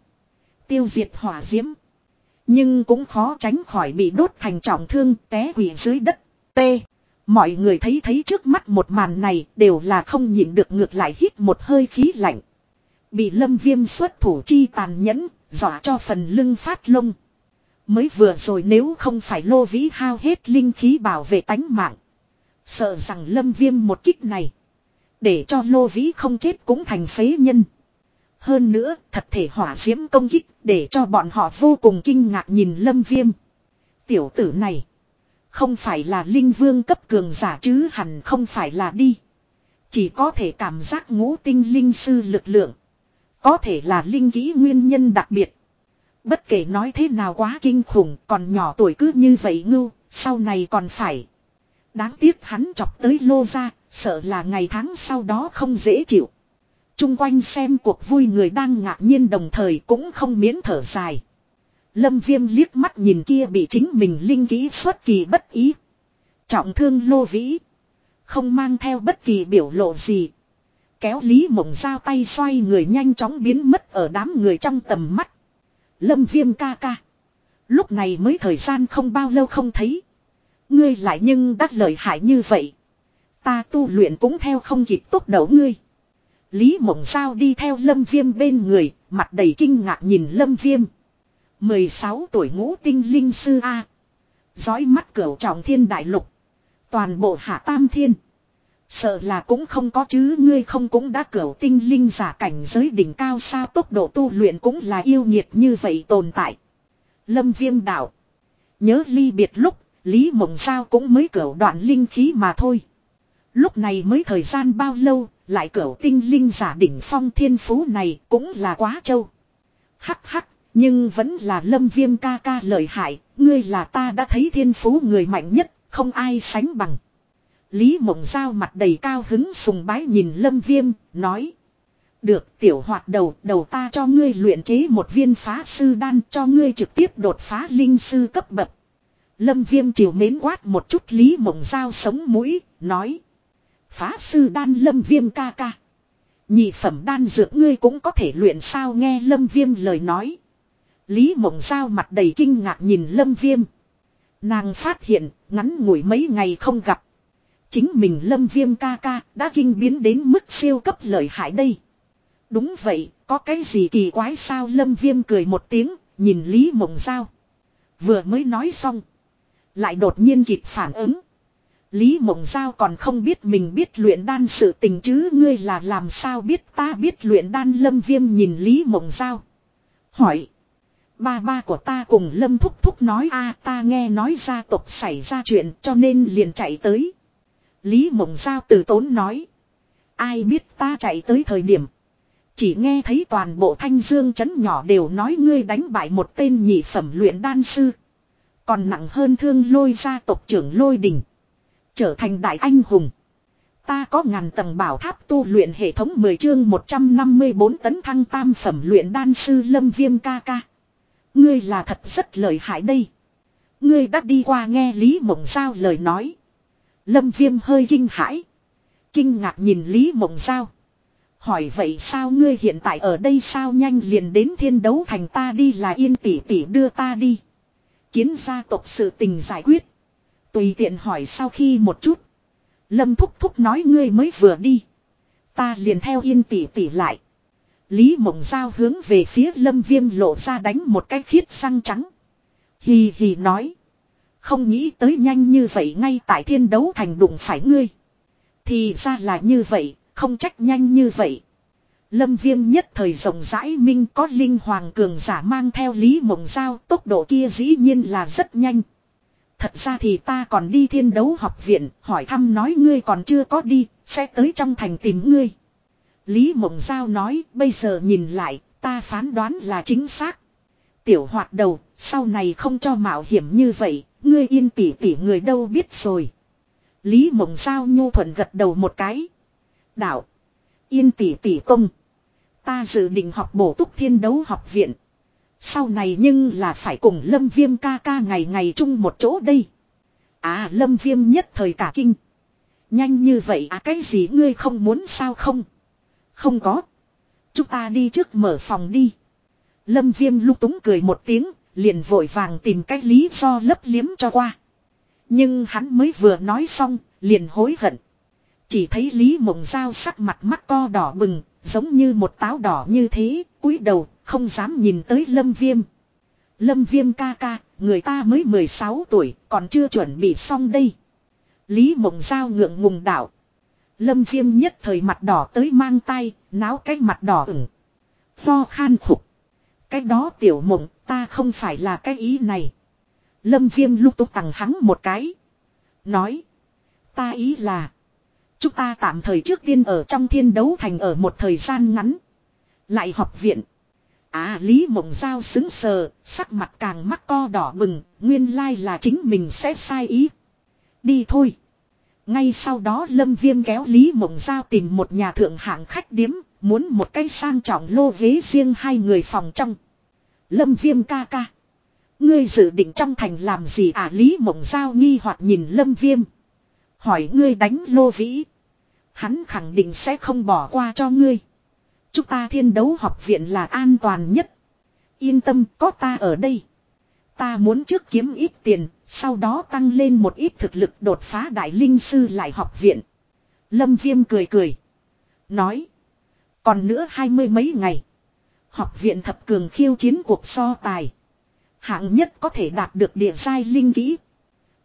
Tiêu diệt hỏa diễm. Nhưng cũng khó tránh khỏi bị đốt thành trọng thương té quỷ dưới đất. T. Mọi người thấy thấy trước mắt một màn này đều là không nhịn được ngược lại hít một hơi khí lạnh. Bị lâm viêm xuất thủ chi tàn nhẫn, dọa cho phần lưng phát lông. Mới vừa rồi nếu không phải lô vĩ hao hết linh khí bảo vệ tánh mạng. Sợ rằng lâm viêm một kích này. Để cho lô vĩ không chết cũng thành phế nhân. Hơn nữa, thật thể hỏa diễm công kích để cho bọn họ vô cùng kinh ngạc nhìn lâm viêm. Tiểu tử này. Không phải là linh vương cấp cường giả chứ hẳn không phải là đi. Chỉ có thể cảm giác ngũ tinh linh sư lực lượng. Có thể là linh kỹ nguyên nhân đặc biệt. Bất kể nói thế nào quá kinh khủng còn nhỏ tuổi cứ như vậy ngưu, sau này còn phải. Đáng tiếc hắn chọc tới lô ra, sợ là ngày tháng sau đó không dễ chịu. Trung quanh xem cuộc vui người đang ngạc nhiên đồng thời cũng không miễn thở dài. Lâm viêm liếc mắt nhìn kia bị chính mình linh kỹ xuất kỳ bất ý. Trọng thương lô vĩ. Không mang theo bất kỳ biểu lộ gì. Kéo Lý Mộng giao tay xoay người nhanh chóng biến mất ở đám người trong tầm mắt. Lâm viêm ca ca. Lúc này mới thời gian không bao lâu không thấy. Ngươi lại nhưng đắc lợi hại như vậy. Ta tu luyện cũng theo không kịp tốt đầu ngươi. Lý mộng sao đi theo lâm viêm bên người, mặt đầy kinh ngạc nhìn lâm viêm. 16 tuổi ngũ tinh linh sư A. Giói mắt cửu trọng thiên đại lục. Toàn bộ hạ tam thiên. Sợ là cũng không có chứ ngươi không cũng đã cửu tinh linh giả cảnh giới đỉnh cao sao tốc độ tu luyện cũng là yêu nhiệt như vậy tồn tại. Lâm viêm đạo. Nhớ ly biệt lúc, Lý Mộng Giao cũng mới cửu đoạn linh khí mà thôi. Lúc này mới thời gian bao lâu, lại cửu tinh linh giả đỉnh phong thiên phú này cũng là quá trâu. Hắc hắc, nhưng vẫn là lâm viêm ca ca lợi hại, ngươi là ta đã thấy thiên phú người mạnh nhất, không ai sánh bằng. Lý mộng giao mặt đầy cao hứng sùng bái nhìn lâm viêm, nói. Được tiểu hoạt đầu, đầu ta cho ngươi luyện chế một viên phá sư đan cho ngươi trực tiếp đột phá linh sư cấp bậc. Lâm viêm chiều mến quát một chút lý mộng giao sống mũi, nói. Phá sư đan lâm viêm ca ca. Nhị phẩm đan dược ngươi cũng có thể luyện sao nghe lâm viêm lời nói. Lý mộng giao mặt đầy kinh ngạc nhìn lâm viêm. Nàng phát hiện ngắn ngủi mấy ngày không gặp. Chính mình lâm viêm ca ca đã kinh biến đến mức siêu cấp lợi hại đây. Đúng vậy, có cái gì kỳ quái sao lâm viêm cười một tiếng, nhìn Lý Mộng Giao. Vừa mới nói xong. Lại đột nhiên kịp phản ứng. Lý Mộng Giao còn không biết mình biết luyện đan sự tình chứ ngươi là làm sao biết ta biết luyện đan lâm viêm nhìn Lý Mộng Giao. Hỏi. Ba ba của ta cùng lâm thúc thúc nói a ta nghe nói gia tộc xảy ra chuyện cho nên liền chạy tới. Lý Mộng Giao từ tốn nói. Ai biết ta chạy tới thời điểm. Chỉ nghe thấy toàn bộ thanh dương chấn nhỏ đều nói ngươi đánh bại một tên nhị phẩm luyện đan sư. Còn nặng hơn thương lôi gia tộc trưởng lôi đình. Trở thành đại anh hùng. Ta có ngàn tầng bảo tháp tu luyện hệ thống 10 chương 154 tấn thăng tam phẩm luyện đan sư lâm viêm ca ca. Ngươi là thật rất lợi hại đây. Ngươi đã đi qua nghe Lý Mộng Giao lời nói. Lâm viêm hơi kinh hãi. Kinh ngạc nhìn Lý Mộng Giao. Hỏi vậy sao ngươi hiện tại ở đây sao nhanh liền đến thiên đấu thành ta đi là yên tỷ tỷ đưa ta đi. Kiến gia tộc sự tình giải quyết. Tùy tiện hỏi sau khi một chút. Lâm thúc thúc nói ngươi mới vừa đi. Ta liền theo yên tỷ tỷ lại. Lý mộng giao hướng về phía lâm viêm lộ ra đánh một cái khiết răng trắng. Hì hì nói. Không nghĩ tới nhanh như vậy ngay tại thiên đấu thành đụng phải ngươi. Thì ra là như vậy, không trách nhanh như vậy. Lâm viêm nhất thời rộng rãi minh có linh hoàng cường giả mang theo Lý Mộng Giao tốc độ kia dĩ nhiên là rất nhanh. Thật ra thì ta còn đi thiên đấu học viện, hỏi thăm nói ngươi còn chưa có đi, sẽ tới trong thành tìm ngươi. Lý Mộng Giao nói, bây giờ nhìn lại, ta phán đoán là chính xác. Tiểu hoạt đầu, sau này không cho mạo hiểm như vậy, ngươi yên tỉ tỉ người đâu biết rồi. Lý Mộng Giao nhu thuận gật đầu một cái. Đạo. Yên tỉ tỉ công. Ta dự định học bổ túc thiên đấu học viện. Sau này nhưng là phải cùng Lâm Viêm ca ca ngày ngày chung một chỗ đây. À Lâm Viêm nhất thời cả kinh. Nhanh như vậy à cái gì ngươi không muốn sao không? Không có. Chúng ta đi trước mở phòng đi. Lâm Viêm lúc túng cười một tiếng, liền vội vàng tìm cách lý do lấp liếm cho qua. Nhưng hắn mới vừa nói xong, liền hối hận. Chỉ thấy Lý Mộng Giao sắc mặt mắt co đỏ bừng, giống như một táo đỏ như thế, cúi đầu, không dám nhìn tới Lâm Viêm. Lâm Viêm ca ca, người ta mới 16 tuổi, còn chưa chuẩn bị xong đây. Lý Mộng Giao ngượng ngùng đảo. Lâm Viêm nhất thời mặt đỏ tới mang tay, náo cái mặt đỏ ửng. Lo khan khục. Cái đó tiểu mộng, ta không phải là cái ý này. Lâm Viêm lúc túc tặng hắn một cái. Nói. Ta ý là. Chúng ta tạm thời trước tiên ở trong thiên đấu thành ở một thời gian ngắn. Lại học viện. À Lý Mộng Giao xứng sờ, sắc mặt càng mắc co đỏ bừng, nguyên lai là chính mình sẽ sai ý. Đi thôi. Ngay sau đó Lâm Viêm kéo Lý Mộng Giao tìm một nhà thượng hạng khách điếm, muốn một cây sang trọng lô ghế riêng hai người phòng trong. Lâm Viêm ca ca. Ngươi dự định trong thành làm gì à Lý Mộng Giao nghi hoặc nhìn Lâm Viêm. Hỏi ngươi đánh lô vĩ. Hắn khẳng định sẽ không bỏ qua cho ngươi. Chúng ta thiên đấu học viện là an toàn nhất. Yên tâm có ta ở đây. Ta muốn trước kiếm ít tiền, sau đó tăng lên một ít thực lực đột phá đại linh sư lại học viện. Lâm Viêm cười cười. Nói. Còn nữa hai mươi mấy ngày. Học viện thập cường khiêu chiến cuộc so tài. Hạng nhất có thể đạt được địa giai linh kỹ.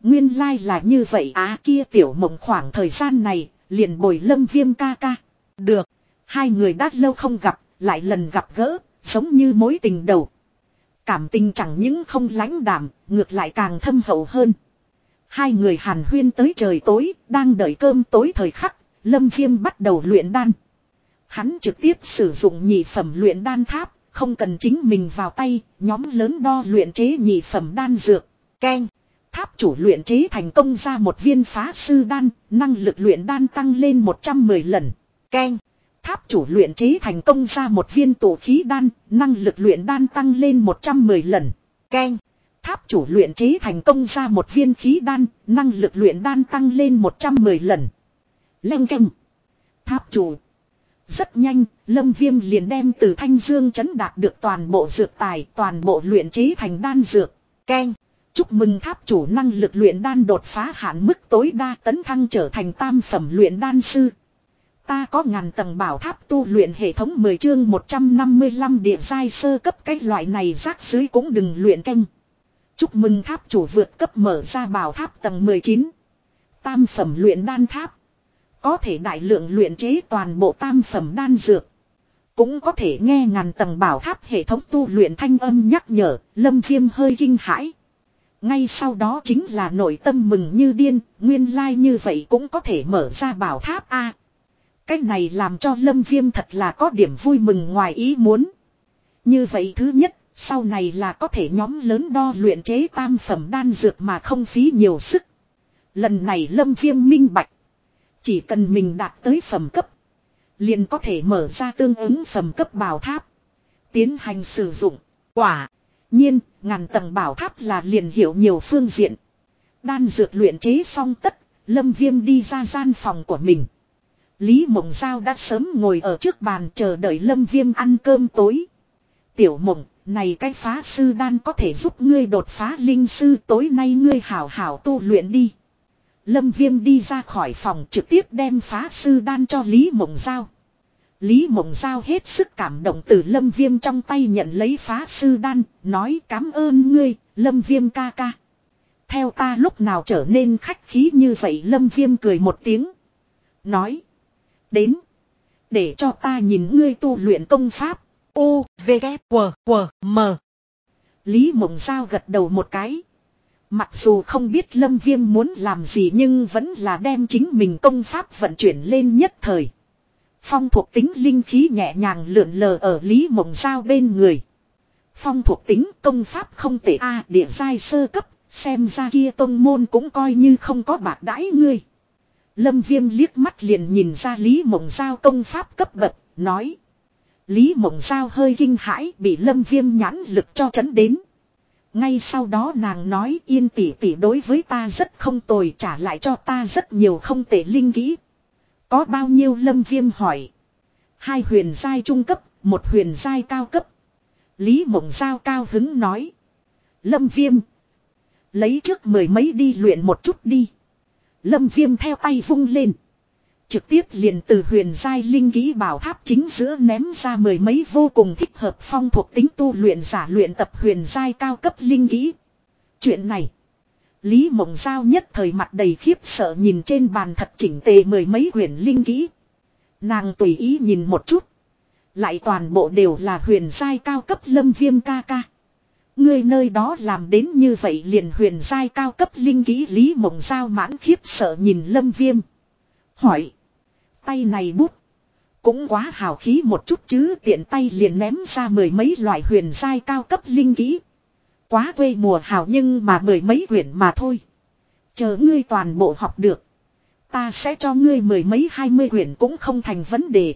Nguyên lai là như vậy á à, kia tiểu mộng khoảng thời gian này, liền bồi lâm viêm ca ca. Được. Hai người đã lâu không gặp, lại lần gặp gỡ, giống như mối tình đầu. Cảm tình chẳng những không lãnh đảm, ngược lại càng thâm hậu hơn. Hai người hàn huyên tới trời tối, đang đợi cơm tối thời khắc, lâm viêm bắt đầu luyện đan. Hắn trực tiếp sử dụng nhị phẩm luyện đan tháp, không cần chính mình vào tay, nhóm lớn đo luyện chế nhị phẩm đan dược. Ken. Tháp chủ luyện chế thành công ra một viên phá sư đan, năng lực luyện đan tăng lên 110 lần. Ken. Tháp chủ luyện chế thành công ra một viên tổ khí đan, năng lực luyện đan tăng lên 110 lần. Keng. Tháp chủ luyện chế thành công ra một viên khí đan, năng lực luyện đan tăng lên 110 lần. Leng canh. Tháp chủ. Rất nhanh, Lâm Viêm liền đem từ Thanh Dương chấn đạt được toàn bộ dược tài, toàn bộ luyện chế thành đan dược. Keng. Chúc mừng tháp chủ năng lực luyện đan đột phá hạn mức tối đa tấn thăng trở thành tam phẩm luyện đan sư. Ta có ngàn tầng bảo tháp tu luyện hệ thống 10 chương 155 địa giai sơ cấp cái loại này rác dưới cũng đừng luyện canh. Chúc mừng tháp chủ vượt cấp mở ra bảo tháp tầng 19. Tam phẩm luyện đan tháp. Có thể đại lượng luyện chế toàn bộ tam phẩm đan dược. Cũng có thể nghe ngàn tầng bảo tháp hệ thống tu luyện thanh âm nhắc nhở, lâm viêm hơi kinh hãi. Ngay sau đó chính là nội tâm mừng như điên, nguyên lai like như vậy cũng có thể mở ra bảo tháp A. Cách này làm cho lâm viêm thật là có điểm vui mừng ngoài ý muốn. Như vậy thứ nhất, sau này là có thể nhóm lớn đo luyện chế tam phẩm đan dược mà không phí nhiều sức. Lần này lâm viêm minh bạch. Chỉ cần mình đạt tới phẩm cấp. Liền có thể mở ra tương ứng phẩm cấp bảo tháp. Tiến hành sử dụng. Quả. Nhiên, ngàn tầng bảo tháp là liền hiểu nhiều phương diện. Đan dược luyện chế xong tất, lâm viêm đi ra gian phòng của mình. Lý Mộng Giao đã sớm ngồi ở trước bàn chờ đợi lâm viêm ăn cơm tối. Tiểu mộng, này cái phá sư đan có thể giúp ngươi đột phá linh sư tối nay ngươi hảo hảo tu luyện đi. Lâm Viêm đi ra khỏi phòng trực tiếp đem phá sư đan cho Lý Mộng Giao. Lý Mộng Giao hết sức cảm động từ Lâm Viêm trong tay nhận lấy phá sư đan, nói cảm ơn ngươi, Lâm Viêm ca ca. Theo ta lúc nào trở nên khách khí như vậy Lâm Viêm cười một tiếng. Nói. Đến. Để cho ta nhìn ngươi tu luyện công pháp. U, V, K, W, W, M. Lý Mộng Giao gật đầu một cái. Mặc dù không biết Lâm Viêm muốn làm gì nhưng vẫn là đem chính mình công pháp vận chuyển lên nhất thời. Phong thuộc tính linh khí nhẹ nhàng lượn lờ ở Lý Mộng Giao bên người. Phong thuộc tính công pháp không tệ A địa giai sơ cấp, xem ra kia tông môn cũng coi như không có bạc đãi ngươi. Lâm Viêm liếc mắt liền nhìn ra Lý Mộng Giao công pháp cấp bậc, nói. Lý Mộng Giao hơi kinh hãi bị Lâm Viêm nhãn lực cho chấn đến. Ngay sau đó nàng nói yên tỷ tỷ đối với ta rất không tồi trả lại cho ta rất nhiều không tệ linh kỹ. Có bao nhiêu lâm viêm hỏi. Hai huyền giai trung cấp, một huyền giai cao cấp. Lý mộng giao cao hứng nói. Lâm viêm. Lấy trước mười mấy đi luyện một chút đi. Lâm viêm theo tay vung lên. Trực tiếp liền từ huyền giai linh ký bảo tháp chính giữa ném ra mười mấy vô cùng thích hợp phong thuộc tính tu luyện giả luyện tập huyền giai cao cấp linh ký. Chuyện này. Lý mộng giao nhất thời mặt đầy khiếp sợ nhìn trên bàn thật chỉnh tề mười mấy huyền linh ký. Nàng tùy ý nhìn một chút. Lại toàn bộ đều là huyền giai cao cấp lâm viêm ca ca ngươi nơi đó làm đến như vậy liền huyền giai cao cấp linh ký Lý mộng giao mãn khiếp sợ nhìn lâm viêm. Hỏi tay này bút. Cũng quá hào khí một chút chứ tiện tay liền ném ra mười mấy loại huyền giai cao cấp linh kỹ. Quá quê mùa hào nhưng mà mười mấy huyền mà thôi. Chờ ngươi toàn bộ học được. Ta sẽ cho ngươi mười mấy hai mươi huyền cũng không thành vấn đề.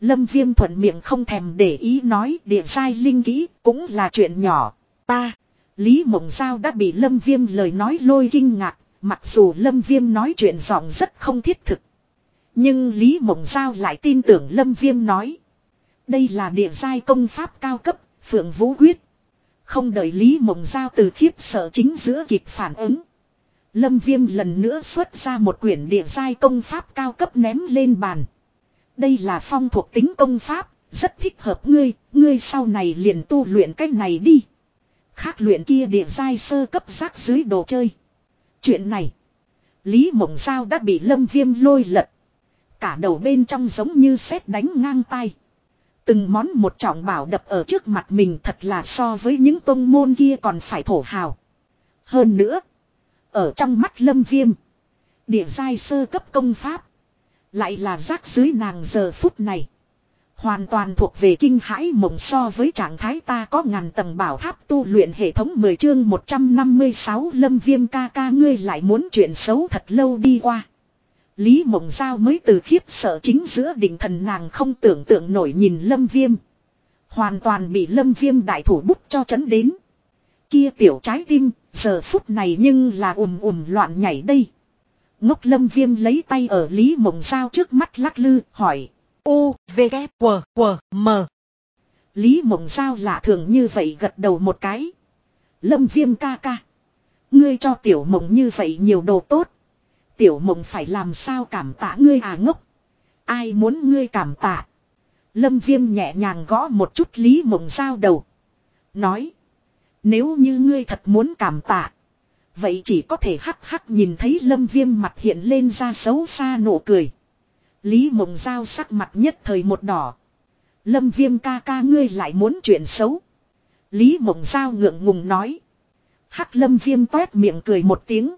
Lâm viêm thuận miệng không thèm để ý nói địa sai linh kỹ cũng là chuyện nhỏ. Ta, Lý Mộng Giao đã bị Lâm viêm lời nói lôi kinh ngạc. Mặc dù Lâm viêm nói chuyện giọng rất không thiết thực. Nhưng Lý Mộng Giao lại tin tưởng Lâm Viêm nói. Đây là địa giai công pháp cao cấp, Phượng Vũ Quyết. Không đợi Lý Mộng Giao từ khiếp sợ chính giữa kịp phản ứng. Lâm Viêm lần nữa xuất ra một quyển địa giai công pháp cao cấp ném lên bàn. Đây là phong thuộc tính công pháp, rất thích hợp ngươi, ngươi sau này liền tu luyện cách này đi. Khác luyện kia địa giai sơ cấp rác dưới đồ chơi. Chuyện này, Lý Mộng sao đã bị Lâm Viêm lôi lật. Cả đầu bên trong giống như sét đánh ngang tay. Từng món một trọng bảo đập ở trước mặt mình thật là so với những tôn môn kia còn phải thổ hào. Hơn nữa. Ở trong mắt lâm viêm. Địa giai sơ cấp công pháp. Lại là rác dưới nàng giờ phút này. Hoàn toàn thuộc về kinh hãi mộng so với trạng thái ta có ngàn tầng bảo tháp tu luyện hệ thống 10 chương 156 lâm viêm ca ca ngươi lại muốn chuyện xấu thật lâu đi qua. Lý Mộng Giao mới từ khiếp sợ chính giữa đỉnh thần nàng không tưởng tượng nổi nhìn Lâm Viêm. Hoàn toàn bị Lâm Viêm đại thủ bút cho chấn đến. Kia tiểu trái tim, giờ phút này nhưng là ùm ùm loạn nhảy đây. Ngốc Lâm Viêm lấy tay ở Lý Mộng Giao trước mắt lắc lư, hỏi. U, V, K, W, W, M. Lý Mộng Giao lạ thường như vậy gật đầu một cái. Lâm Viêm ca ca. Ngươi cho tiểu mộng như vậy nhiều đồ tốt. Tiểu mộng phải làm sao cảm tạ ngươi à ngốc. Ai muốn ngươi cảm tạ. Lâm viêm nhẹ nhàng gõ một chút lý mộng giao đầu. Nói. Nếu như ngươi thật muốn cảm tạ. Vậy chỉ có thể hắc hắc nhìn thấy lâm viêm mặt hiện lên ra xấu xa nụ cười. Lý mộng giao sắc mặt nhất thời một đỏ. Lâm viêm ca ca ngươi lại muốn chuyện xấu. Lý mộng giao ngượng ngùng nói. Hắc lâm viêm toét miệng cười một tiếng.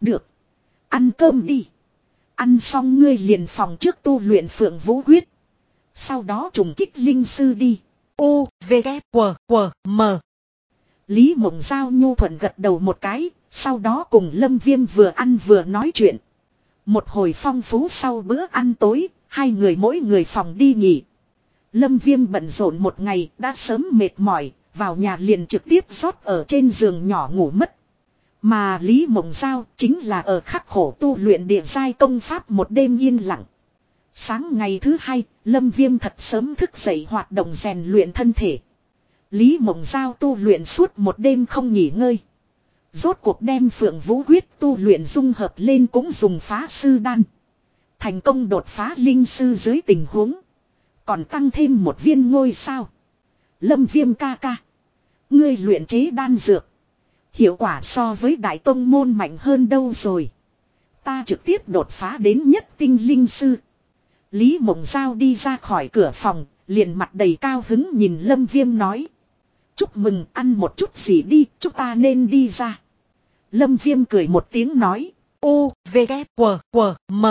Được. Ăn cơm đi. Ăn xong ngươi liền phòng trước tu luyện phượng vũ huyết. Sau đó trùng kích linh sư đi. U, V, K, W, W, M. Lý mộng giao nhu thuận gật đầu một cái. Sau đó cùng lâm viêm vừa ăn vừa nói chuyện. Một hồi phong phú sau bữa ăn tối. Hai người mỗi người phòng đi nghỉ. Lâm viêm bận rộn một ngày đã sớm mệt mỏi. Vào nhà liền trực tiếp rót ở trên giường nhỏ ngủ mất. Mà Lý Mộng Giao chính là ở khắc khổ tu luyện địa giai công pháp một đêm yên lặng. Sáng ngày thứ hai, Lâm Viêm thật sớm thức dậy hoạt động rèn luyện thân thể. Lý Mộng Giao tu luyện suốt một đêm không nghỉ ngơi. Rốt cuộc đem phượng vũ huyết tu luyện dung hợp lên cũng dùng phá sư đan. Thành công đột phá linh sư dưới tình huống. Còn tăng thêm một viên ngôi sao. Lâm Viêm ca ca. Ngươi luyện chế đan dược. Hiệu quả so với đại tông môn mạnh hơn đâu rồi. Ta trực tiếp đột phá đến nhất tinh linh sư. Lý Mộng Giao đi ra khỏi cửa phòng, liền mặt đầy cao hứng nhìn Lâm Viêm nói. Chúc mừng ăn một chút gì đi, chúng ta nên đi ra. Lâm Viêm cười một tiếng nói. U, V, K, W, W, M.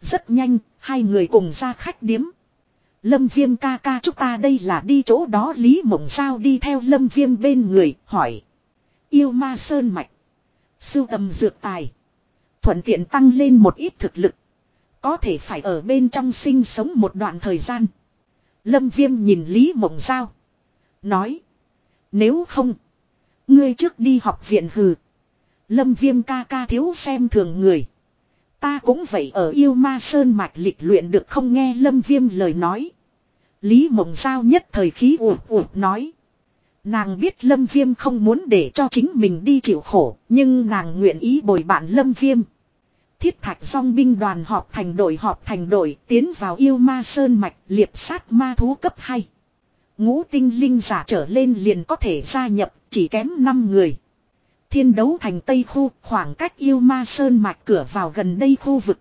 Rất nhanh, hai người cùng ra khách điếm. Lâm Viêm ca ca chúng ta đây là đi chỗ đó Lý Mộng Giao đi theo Lâm Viêm bên người, hỏi. Yêu ma sơn mạch. Sưu tầm dược tài. Thuận tiện tăng lên một ít thực lực. Có thể phải ở bên trong sinh sống một đoạn thời gian. Lâm Viêm nhìn Lý Mộng Giao. Nói. Nếu không. Ngươi trước đi học viện hừ. Lâm Viêm ca ca thiếu xem thường người. Ta cũng vậy ở yêu ma sơn mạch lịch luyện được không nghe Lâm Viêm lời nói. Lý Mộng Giao nhất thời khí ụt ụt nói. Nàng biết Lâm Viêm không muốn để cho chính mình đi chịu khổ, nhưng nàng nguyện ý bồi bạn Lâm Viêm. Thiết thạch song binh đoàn họp thành đội họp thành đội tiến vào yêu ma sơn mạch liệp sát ma thú cấp 2. Ngũ tinh linh giả trở lên liền có thể gia nhập, chỉ kém 5 người. Thiên đấu thành Tây Khu, khoảng cách yêu ma sơn mạch cửa vào gần đây khu vực.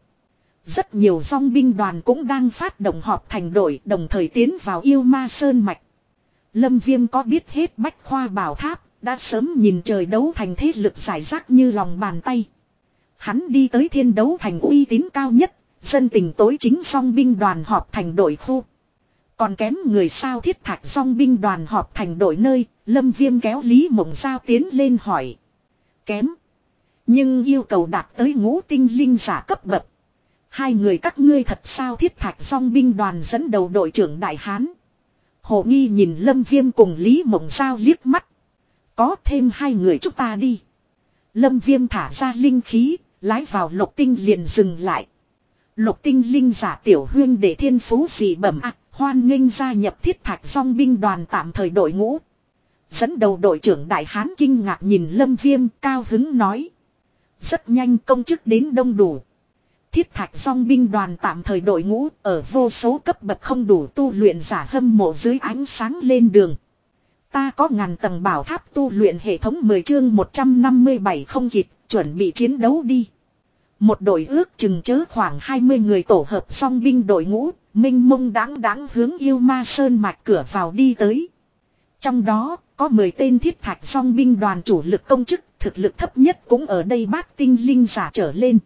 Rất nhiều song binh đoàn cũng đang phát động họp thành đội đồng thời tiến vào yêu ma sơn mạch. Lâm Viêm có biết hết bách khoa bảo tháp, đã sớm nhìn trời đấu thành thế lực giải rác như lòng bàn tay. Hắn đi tới thiên đấu thành uy tín cao nhất, dân tình tối chính song binh đoàn họp thành đội khu. Còn kém người sao thiết thạch song binh đoàn họp thành đội nơi, Lâm Viêm kéo Lý Mộng Giao tiến lên hỏi. Kém. Nhưng yêu cầu đạt tới ngũ tinh linh giả cấp bậc. Hai người các ngươi thật sao thiết thạch song binh đoàn dẫn đầu đội trưởng Đại Hán. Hồ Nghi nhìn Lâm Viêm cùng Lý Mộng Giao liếc mắt. Có thêm hai người chúng ta đi. Lâm Viêm thả ra linh khí, lái vào lục tinh liền dừng lại. Lục tinh linh giả tiểu huyên để thiên phú dị bẩm ạ, hoan nghênh gia nhập thiết thạch song binh đoàn tạm thời đội ngũ. Dẫn đầu đội trưởng Đại Hán kinh ngạc nhìn Lâm Viêm cao hứng nói. Rất nhanh công chức đến đông đủ thiết thạch song binh đoàn tạm thời đội ngũ ở vô số cấp bậc không đủ tu luyện giả hâm mộ dưới ánh sáng lên đường. Ta có ngàn tầng bảo tháp tu luyện hệ thống 10 chương 157 không kịp, chuẩn bị chiến đấu đi. Một đội ước chừng chớ khoảng 20 người tổ hợp song binh đội ngũ, minh mông đáng đáng hướng yêu ma sơn mạch cửa vào đi tới. Trong đó, có 10 tên thiết thạch song binh đoàn chủ lực công chức, thực lực thấp nhất cũng ở đây bát tinh linh giả trở lên.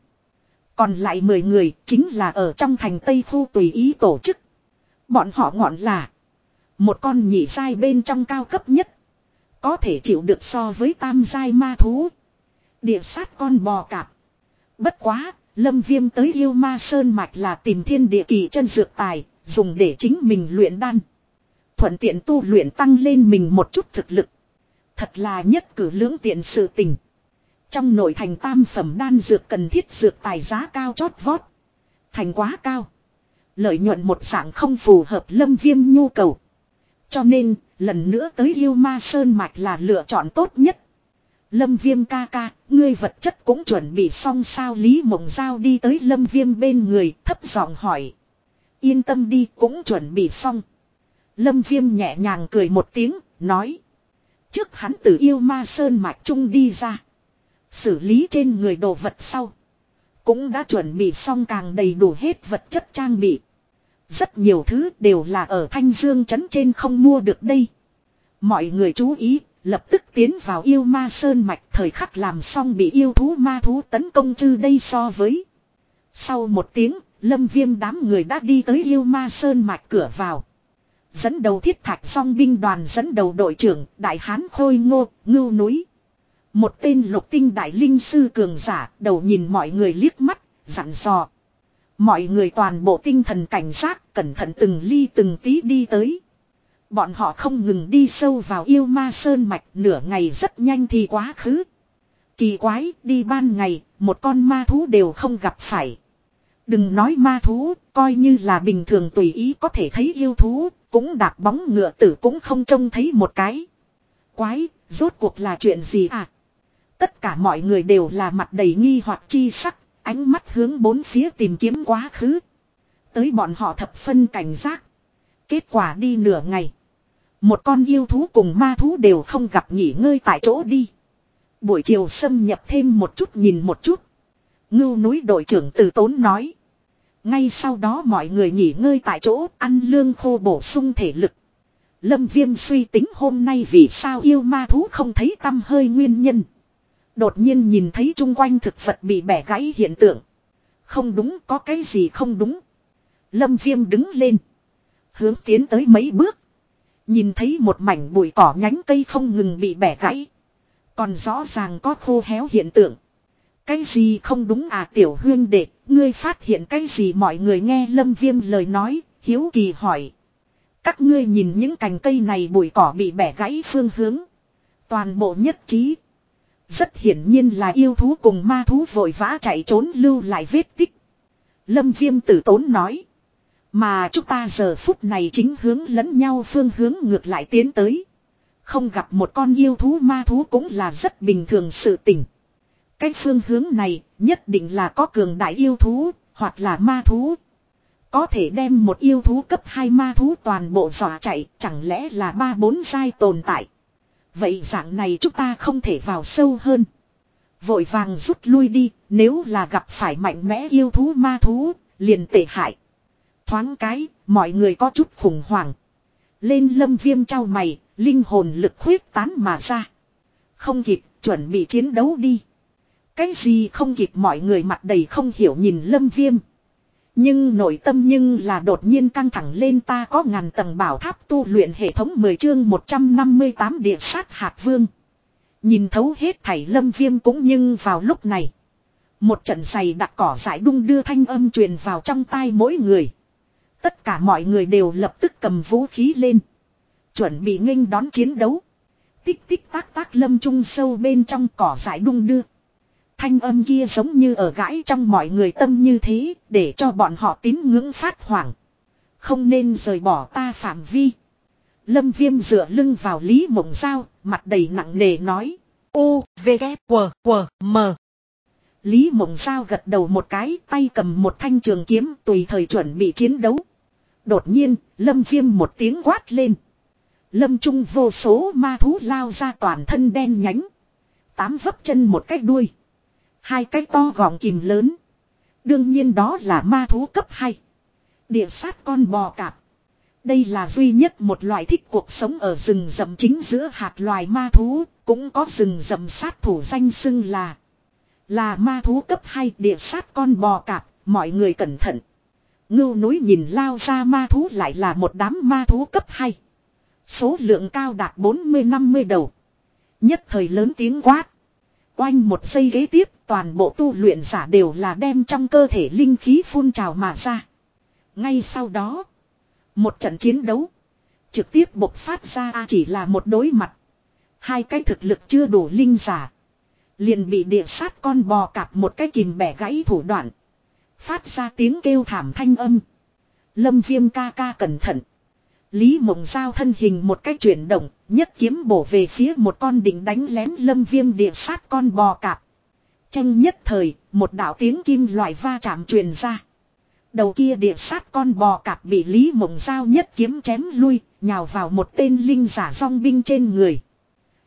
Còn lại 10 người chính là ở trong thành Tây Khu tùy ý tổ chức. Bọn họ ngọn là một con nhị sai bên trong cao cấp nhất. Có thể chịu được so với tam giai ma thú. Địa sát con bò cạp. Bất quá, lâm viêm tới yêu ma sơn mạch là tìm thiên địa kỳ chân dược tài, dùng để chính mình luyện đan. Thuận tiện tu luyện tăng lên mình một chút thực lực. Thật là nhất cử lưỡng tiện sự tình. Trong nội thành tam phẩm đan dược cần thiết dược tài giá cao chót vót. Thành quá cao. Lợi nhuận một dạng không phù hợp lâm viêm nhu cầu. Cho nên, lần nữa tới yêu ma sơn mạch là lựa chọn tốt nhất. Lâm viêm ca ca, ngươi vật chất cũng chuẩn bị xong sao Lý Mộng Giao đi tới lâm viêm bên người, thấp giọng hỏi. Yên tâm đi, cũng chuẩn bị xong. Lâm viêm nhẹ nhàng cười một tiếng, nói. Trước hắn từ yêu ma sơn mạch trung đi ra. Xử lý trên người đồ vật sau. Cũng đã chuẩn bị xong càng đầy đủ hết vật chất trang bị. Rất nhiều thứ đều là ở Thanh Dương trấn trên không mua được đây. Mọi người chú ý, lập tức tiến vào yêu ma sơn mạch thời khắc làm xong bị yêu thú ma thú tấn công chư đây so với. Sau một tiếng, lâm viêm đám người đã đi tới yêu ma sơn mạch cửa vào. Dẫn đầu thiết thạch song binh đoàn dẫn đầu đội trưởng Đại Hán Khôi Ngô, Ngưu Núi. Một tên lục tinh đại linh sư cường giả đầu nhìn mọi người liếc mắt, dặn dò. Mọi người toàn bộ tinh thần cảnh giác, cẩn thận từng ly từng tí đi tới. Bọn họ không ngừng đi sâu vào yêu ma sơn mạch nửa ngày rất nhanh thì quá khứ. Kỳ quái, đi ban ngày, một con ma thú đều không gặp phải. Đừng nói ma thú, coi như là bình thường tùy ý có thể thấy yêu thú, cũng đạp bóng ngựa tử cũng không trông thấy một cái. Quái, rốt cuộc là chuyện gì à? Tất cả mọi người đều là mặt đầy nghi hoặc chi sắc, ánh mắt hướng bốn phía tìm kiếm quá khứ. Tới bọn họ thập phân cảnh giác. Kết quả đi nửa ngày. Một con yêu thú cùng ma thú đều không gặp nghỉ ngơi tại chỗ đi. Buổi chiều xâm nhập thêm một chút nhìn một chút. Ngưu núi đội trưởng từ tốn nói. Ngay sau đó mọi người nghỉ ngơi tại chỗ ăn lương khô bổ sung thể lực. Lâm viêm suy tính hôm nay vì sao yêu ma thú không thấy tâm hơi nguyên nhân. Đột nhiên nhìn thấy chung quanh thực vật bị bẻ gãy hiện tượng. Không đúng, có cái gì không đúng. Lâm viêm đứng lên. Hướng tiến tới mấy bước. Nhìn thấy một mảnh bụi cỏ nhánh cây không ngừng bị bẻ gãy. Còn rõ ràng có khô héo hiện tượng. Cái gì không đúng à tiểu huyên đệ, ngươi phát hiện cái gì mọi người nghe lâm viêm lời nói, hiếu kỳ hỏi. Các ngươi nhìn những cành cây này bụi cỏ bị bẻ gãy phương hướng. Toàn bộ nhất trí. Rất hiển nhiên là yêu thú cùng ma thú vội vã chạy trốn lưu lại vết tích. Lâm viêm tử tốn nói. Mà chúng ta giờ phút này chính hướng lẫn nhau phương hướng ngược lại tiến tới. Không gặp một con yêu thú ma thú cũng là rất bình thường sự tình. Cái phương hướng này nhất định là có cường đại yêu thú, hoặc là ma thú. Có thể đem một yêu thú cấp 2 ma thú toàn bộ dọa chạy, chẳng lẽ là ba bốn giai tồn tại. Vậy dạng này chúng ta không thể vào sâu hơn. Vội vàng rút lui đi, nếu là gặp phải mạnh mẽ yêu thú ma thú, liền tệ hại. Thoáng cái, mọi người có chút khủng hoảng. Lên lâm viêm trao mày, linh hồn lực khuyết tán mà ra. Không kịp, chuẩn bị chiến đấu đi. Cái gì không kịp mọi người mặt đầy không hiểu nhìn lâm viêm. Nhưng nội tâm nhưng là đột nhiên căng thẳng lên ta có ngàn tầng bảo tháp tu luyện hệ thống 10 chương 158 địa sát hạt vương. Nhìn thấu hết thảy lâm viêm cũng nhưng vào lúc này. Một trận giày đặc cỏ giải đung đưa thanh âm truyền vào trong tai mỗi người. Tất cả mọi người đều lập tức cầm vũ khí lên. Chuẩn bị nghênh đón chiến đấu. Tích tích tác tác lâm trung sâu bên trong cỏ dại đung đưa. Thanh âm kia giống như ở gãi trong mọi người tâm như thế, để cho bọn họ tín ngưỡng phát hoảng. Không nên rời bỏ ta phạm vi. Lâm viêm dựa lưng vào Lý Mộng Giao, mặt đầy nặng nề nói. U, V, G, W, W, M. Lý Mộng Giao gật đầu một cái, tay cầm một thanh trường kiếm tùy thời chuẩn bị chiến đấu. Đột nhiên, Lâm viêm một tiếng quát lên. Lâm trung vô số ma thú lao ra toàn thân đen nhánh. Tám vấp chân một cái đuôi. Hai cái to gọng kìm lớn. Đương nhiên đó là ma thú cấp 2. Địa sát con bò cạp. Đây là duy nhất một loại thích cuộc sống ở rừng rậm chính giữa hạt loài ma thú, cũng có rừng rậm sát thủ danh xưng là là ma thú cấp 2 địa sát con bò cạp, mọi người cẩn thận. Ngưu núi nhìn lao ra ma thú lại là một đám ma thú cấp 2. Số lượng cao đạt 40-50 đầu. Nhất thời lớn tiếng quát. Oanh một giây ghế tiếp, toàn bộ tu luyện giả đều là đem trong cơ thể linh khí phun trào mà ra. Ngay sau đó, một trận chiến đấu trực tiếp bộc phát ra chỉ là một đối mặt. Hai cái thực lực chưa đủ linh giả. Liền bị địa sát con bò cạp một cái kìm bẻ gãy thủ đoạn. Phát ra tiếng kêu thảm thanh âm. Lâm viêm ca ca cẩn thận. Lý mộng giao thân hình một cách chuyển động, nhất kiếm bổ về phía một con đỉnh đánh lén lâm viêm địa sát con bò cạp. Tranh nhất thời, một đạo tiếng kim loại va chạm truyền ra. Đầu kia địa sát con bò cạp bị Lý Mộng Giao nhất kiếm chém lui, nhào vào một tên linh giả song binh trên người.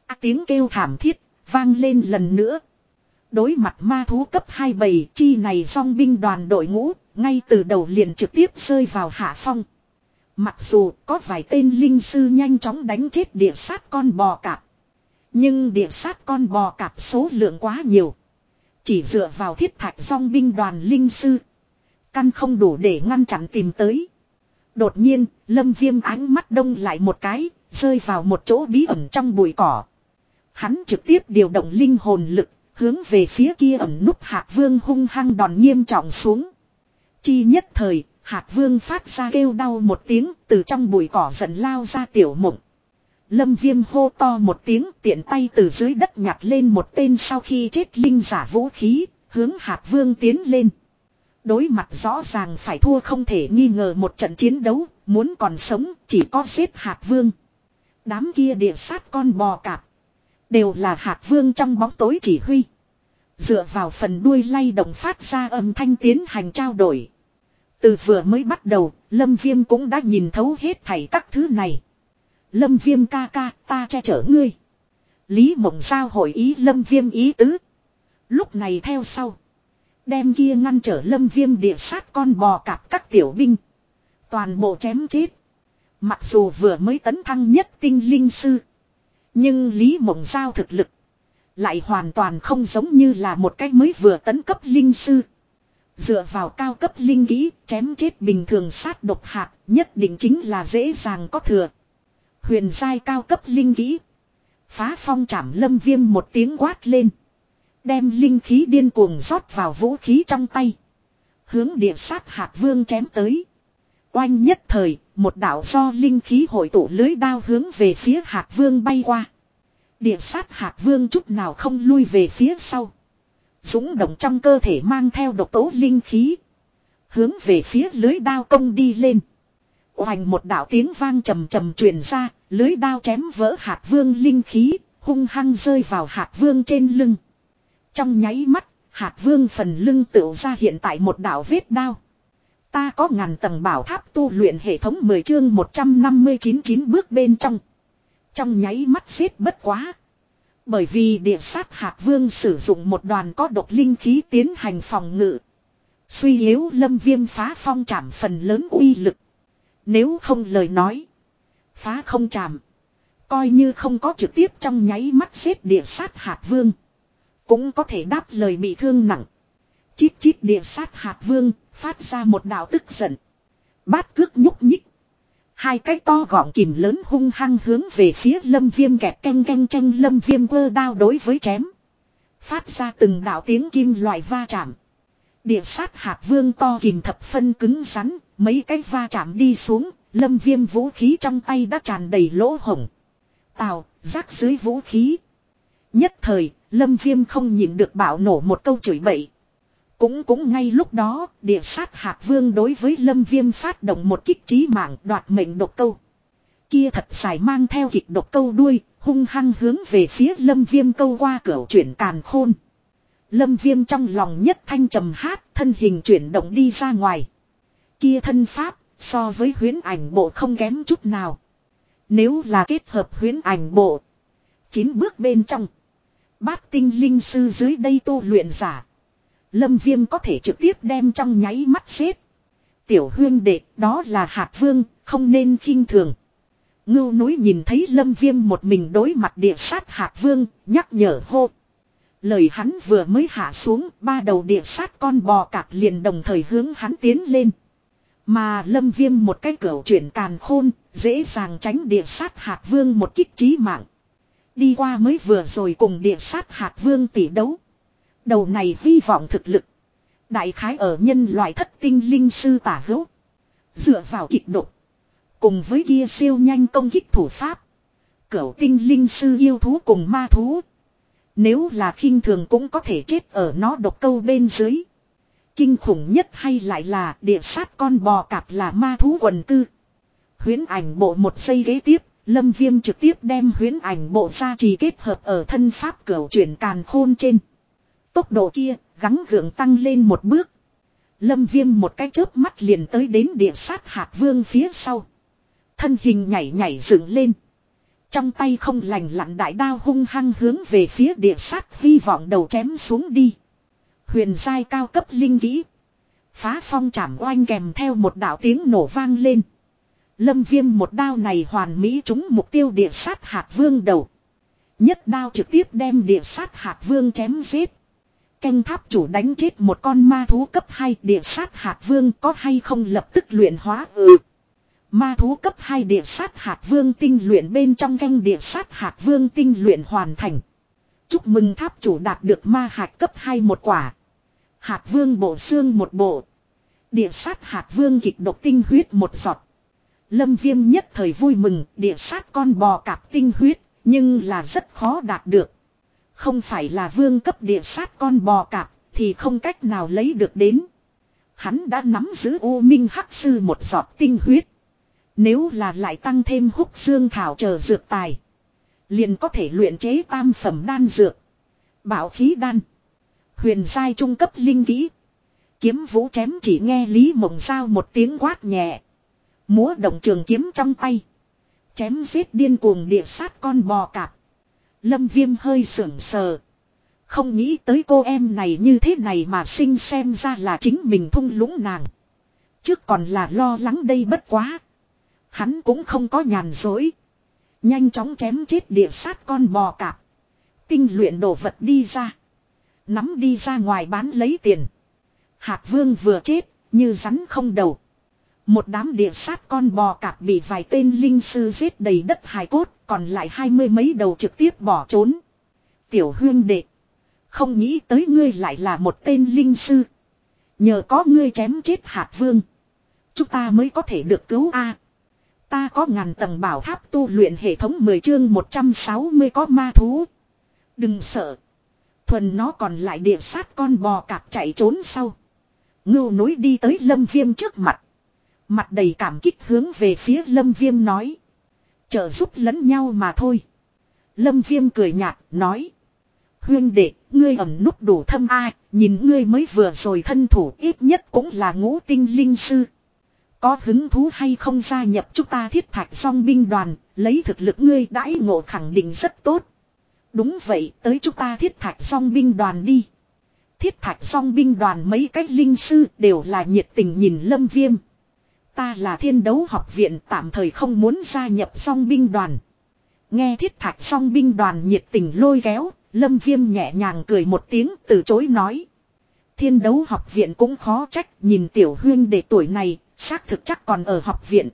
À, tiếng kêu thảm thiết, vang lên lần nữa. Đối mặt ma thú cấp 27 chi này song binh đoàn đội ngũ, ngay từ đầu liền trực tiếp rơi vào hạ phong. Mặc dù có vài tên linh sư nhanh chóng đánh chết địa sát con bò cạp. Nhưng địa sát con bò cạp số lượng quá nhiều. Chỉ dựa vào thiết thạch song binh đoàn linh sư. Căn không đủ để ngăn chặn tìm tới. Đột nhiên, lâm viêm ánh mắt đông lại một cái, rơi vào một chỗ bí ẩn trong bụi cỏ. Hắn trực tiếp điều động linh hồn lực, hướng về phía kia ẩn núp hạt vương hung hăng đòn nghiêm trọng xuống. Chi nhất thời, hạt vương phát ra kêu đau một tiếng, từ trong bụi cỏ giận lao ra tiểu mộng. Lâm viêm hô to một tiếng tiện tay từ dưới đất nhặt lên một tên sau khi chết linh giả vũ khí, hướng hạt vương tiến lên. Đối mặt rõ ràng phải thua không thể nghi ngờ một trận chiến đấu, muốn còn sống chỉ có xếp hạt vương. Đám kia địa sát con bò cạp. Đều là hạt vương trong bóng tối chỉ huy. Dựa vào phần đuôi lay động phát ra âm thanh tiến hành trao đổi. Từ vừa mới bắt đầu, Lâm Viêm cũng đã nhìn thấu hết thảy các thứ này. Lâm Viêm ca ca, ta che chở ngươi. Lý Mộng Giao hội ý Lâm Viêm ý tứ. Lúc này theo sau. Đem kia ngăn trở Lâm Viêm địa sát con bò cạp các tiểu binh. Toàn bộ chém chết. Mặc dù vừa mới tấn thăng nhất tinh linh sư. Nhưng Lý Mộng Giao thực lực. Lại hoàn toàn không giống như là một cái mới vừa tấn cấp linh sư. Dựa vào cao cấp linh kỹ, chém chết bình thường sát độc hạt, nhất định chính là dễ dàng có thừa. Huyền giai cao cấp linh kỹ. Phá phong chảm lâm viêm một tiếng quát lên. Đem linh khí điên cuồng rót vào vũ khí trong tay. Hướng địa sát hạt vương chém tới. Oanh nhất thời, một đảo do linh khí hội tụ lưới đao hướng về phía hạt vương bay qua. Địa sát hạt vương chút nào không lui về phía sau. Dũng động trong cơ thể mang theo độc tố linh khí. Hướng về phía lưới đao công đi lên. hoành một đạo tiếng vang trầm trầm truyền ra, lưới đao chém vỡ hạt vương linh khí, hung hăng rơi vào hạt vương trên lưng. Trong nháy mắt, hạt vương phần lưng tựu ra hiện tại một đạo vết đao. Ta có ngàn tầng bảo tháp tu luyện hệ thống 10 chương 159 chín bước bên trong. Trong nháy mắt xếp bất quá. Bởi vì địa sát hạt vương sử dụng một đoàn có độc linh khí tiến hành phòng ngự. Suy yếu lâm viêm phá phong chạm phần lớn uy lực. Nếu không lời nói. Phá không chạm. Coi như không có trực tiếp trong nháy mắt xếp địa sát hạt vương. Cũng có thể đáp lời bị thương nặng. Chít chít địa sát hạt vương, phát ra một đạo tức giận. Bát cước nhúc nhích. Hai cái to gọn kìm lớn hung hăng hướng về phía lâm viêm kẹp canh canh tranh lâm viêm quơ đao đối với chém. Phát ra từng đạo tiếng kim loại va chạm. Địa sát hạt vương to kìm thập phân cứng rắn, mấy cái va chạm đi xuống, lâm viêm vũ khí trong tay đã tràn đầy lỗ hổng. Tào, rác dưới vũ khí. Nhất thời, lâm viêm không nhịn được bảo nổ một câu chửi bậy. Cũng cũng ngay lúc đó, địa sát hạt vương đối với lâm viêm phát động một kích trí mạng đoạt mệnh độc câu. Kia thật dài mang theo kịch độc câu đuôi, hung hăng hướng về phía lâm viêm câu qua cửa chuyển càn khôn. Lâm viêm trong lòng nhất thanh trầm hát, thân hình chuyển động đi ra ngoài. Kia thân pháp, so với huyến ảnh bộ không kém chút nào. Nếu là kết hợp huyến ảnh bộ, chín bước bên trong. Bát tinh linh sư dưới đây tu luyện giả. Lâm viêm có thể trực tiếp đem trong nháy mắt xếp. Tiểu huyên đệ đó là hạt vương, không nên khinh thường. Ngưu núi nhìn thấy lâm viêm một mình đối mặt địa sát hạt vương, nhắc nhở hô. Lời hắn vừa mới hạ xuống, ba đầu địa sát con bò cạp liền đồng thời hướng hắn tiến lên. Mà lâm viêm một cái cửa chuyển càn khôn, dễ dàng tránh địa sát hạt vương một kích trí mạng. Đi qua mới vừa rồi cùng địa sát hạt vương tỷ đấu. Đầu này hy vọng thực lực. Đại khái ở nhân loại thất tinh linh sư tả hữu. Dựa vào kịch độ. Cùng với kia siêu nhanh công kích thủ pháp. Cửu tinh linh sư yêu thú cùng ma thú. Nếu là khinh thường cũng có thể chết ở nó độc câu bên dưới. Kinh khủng nhất hay lại là địa sát con bò cạp là ma thú quần cư. Huyến ảnh bộ một giây ghế tiếp, lâm viêm trực tiếp đem huyến ảnh bộ ra trì kết hợp ở thân pháp cửu chuyển càn khôn trên. Tốc độ kia, gắng gượng tăng lên một bước. Lâm viêm một cái chớp mắt liền tới đến địa sát hạt vương phía sau. Thân hình nhảy nhảy dựng lên. Trong tay không lành lặn đại đao hung hăng hướng về phía địa sát hy vọng đầu chém xuống đi. Huyền giai cao cấp linh kỹ. Phá phong chảm oanh kèm theo một đạo tiếng nổ vang lên. Lâm viêm một đao này hoàn mỹ trúng mục tiêu địa sát hạt vương đầu. Nhất đao trực tiếp đem địa sát hạt vương chém giết. Canh tháp chủ đánh chết một con ma thú cấp 2 địa sát hạt vương có hay không lập tức luyện hóa ừ. Ma thú cấp 2 địa sát hạt vương tinh luyện bên trong canh, địa sát hạt vương tinh luyện hoàn thành. Chúc mừng tháp chủ đạt được ma hạt cấp 2 một quả. Hạt vương bộ xương một bộ. Địa sát hạt vương kịch độc tinh huyết một giọt. Lâm viêm nhất thời vui mừng, địa sát con bò cạp tinh huyết. Nhưng là rất khó đạt được. Không phải là vương cấp địa sát con bò cạp, thì không cách nào lấy được đến. Hắn đã nắm giữ u minh hắc sư một giọt tinh huyết. Nếu là lại tăng thêm húc dương thảo chờ dược tài. Liền có thể luyện chế tam phẩm đan dược. Bảo khí đan. Huyền giai trung cấp linh kỹ. Kiếm vũ chém chỉ nghe Lý Mộng Giao một tiếng quát nhẹ. Múa động trường kiếm trong tay. Chém giết điên cuồng địa sát con bò cạp. Lâm viêm hơi sưởng sờ. Không nghĩ tới cô em này như thế này mà sinh xem ra là chính mình thung lũng nàng. Trước còn là lo lắng đây bất quá. Hắn cũng không có nhàn dối. Nhanh chóng chém chết địa sát con bò cạp. Tinh luyện đồ vật đi ra. Nắm đi ra ngoài bán lấy tiền. hạc vương vừa chết, như rắn không đầu. Một đám địa sát con bò cạp bị vài tên linh sư giết đầy đất hài cốt, còn lại hai mươi mấy đầu trực tiếp bỏ trốn. Tiểu huyên đệ. Không nghĩ tới ngươi lại là một tên linh sư. Nhờ có ngươi chém chết hạt vương. Chúng ta mới có thể được cứu A. Ta có ngàn tầng bảo tháp tu luyện hệ thống 10 chương 160 có ma thú. Đừng sợ. Thuần nó còn lại địa sát con bò cạp chạy trốn sau. Ngưu núi đi tới lâm viêm trước mặt. Mặt đầy cảm kích hướng về phía lâm viêm nói. Trợ giúp lẫn nhau mà thôi. Lâm viêm cười nhạt, nói. Huyên đệ, ngươi ẩm nút đủ thâm ai, nhìn ngươi mới vừa rồi thân thủ ít nhất cũng là ngũ tinh linh sư. Có hứng thú hay không gia nhập chúng ta thiết thạch song binh đoàn, lấy thực lực ngươi đãi ngộ khẳng định rất tốt. Đúng vậy, tới chúng ta thiết thạch song binh đoàn đi. Thiết thạch song binh đoàn mấy cách linh sư đều là nhiệt tình nhìn lâm viêm. Ta là thiên đấu học viện tạm thời không muốn gia nhập song binh đoàn. Nghe thiết thạch song binh đoàn nhiệt tình lôi kéo, lâm viêm nhẹ nhàng cười một tiếng từ chối nói. Thiên đấu học viện cũng khó trách nhìn tiểu huyên đệ tuổi này, xác thực chắc còn ở học viện.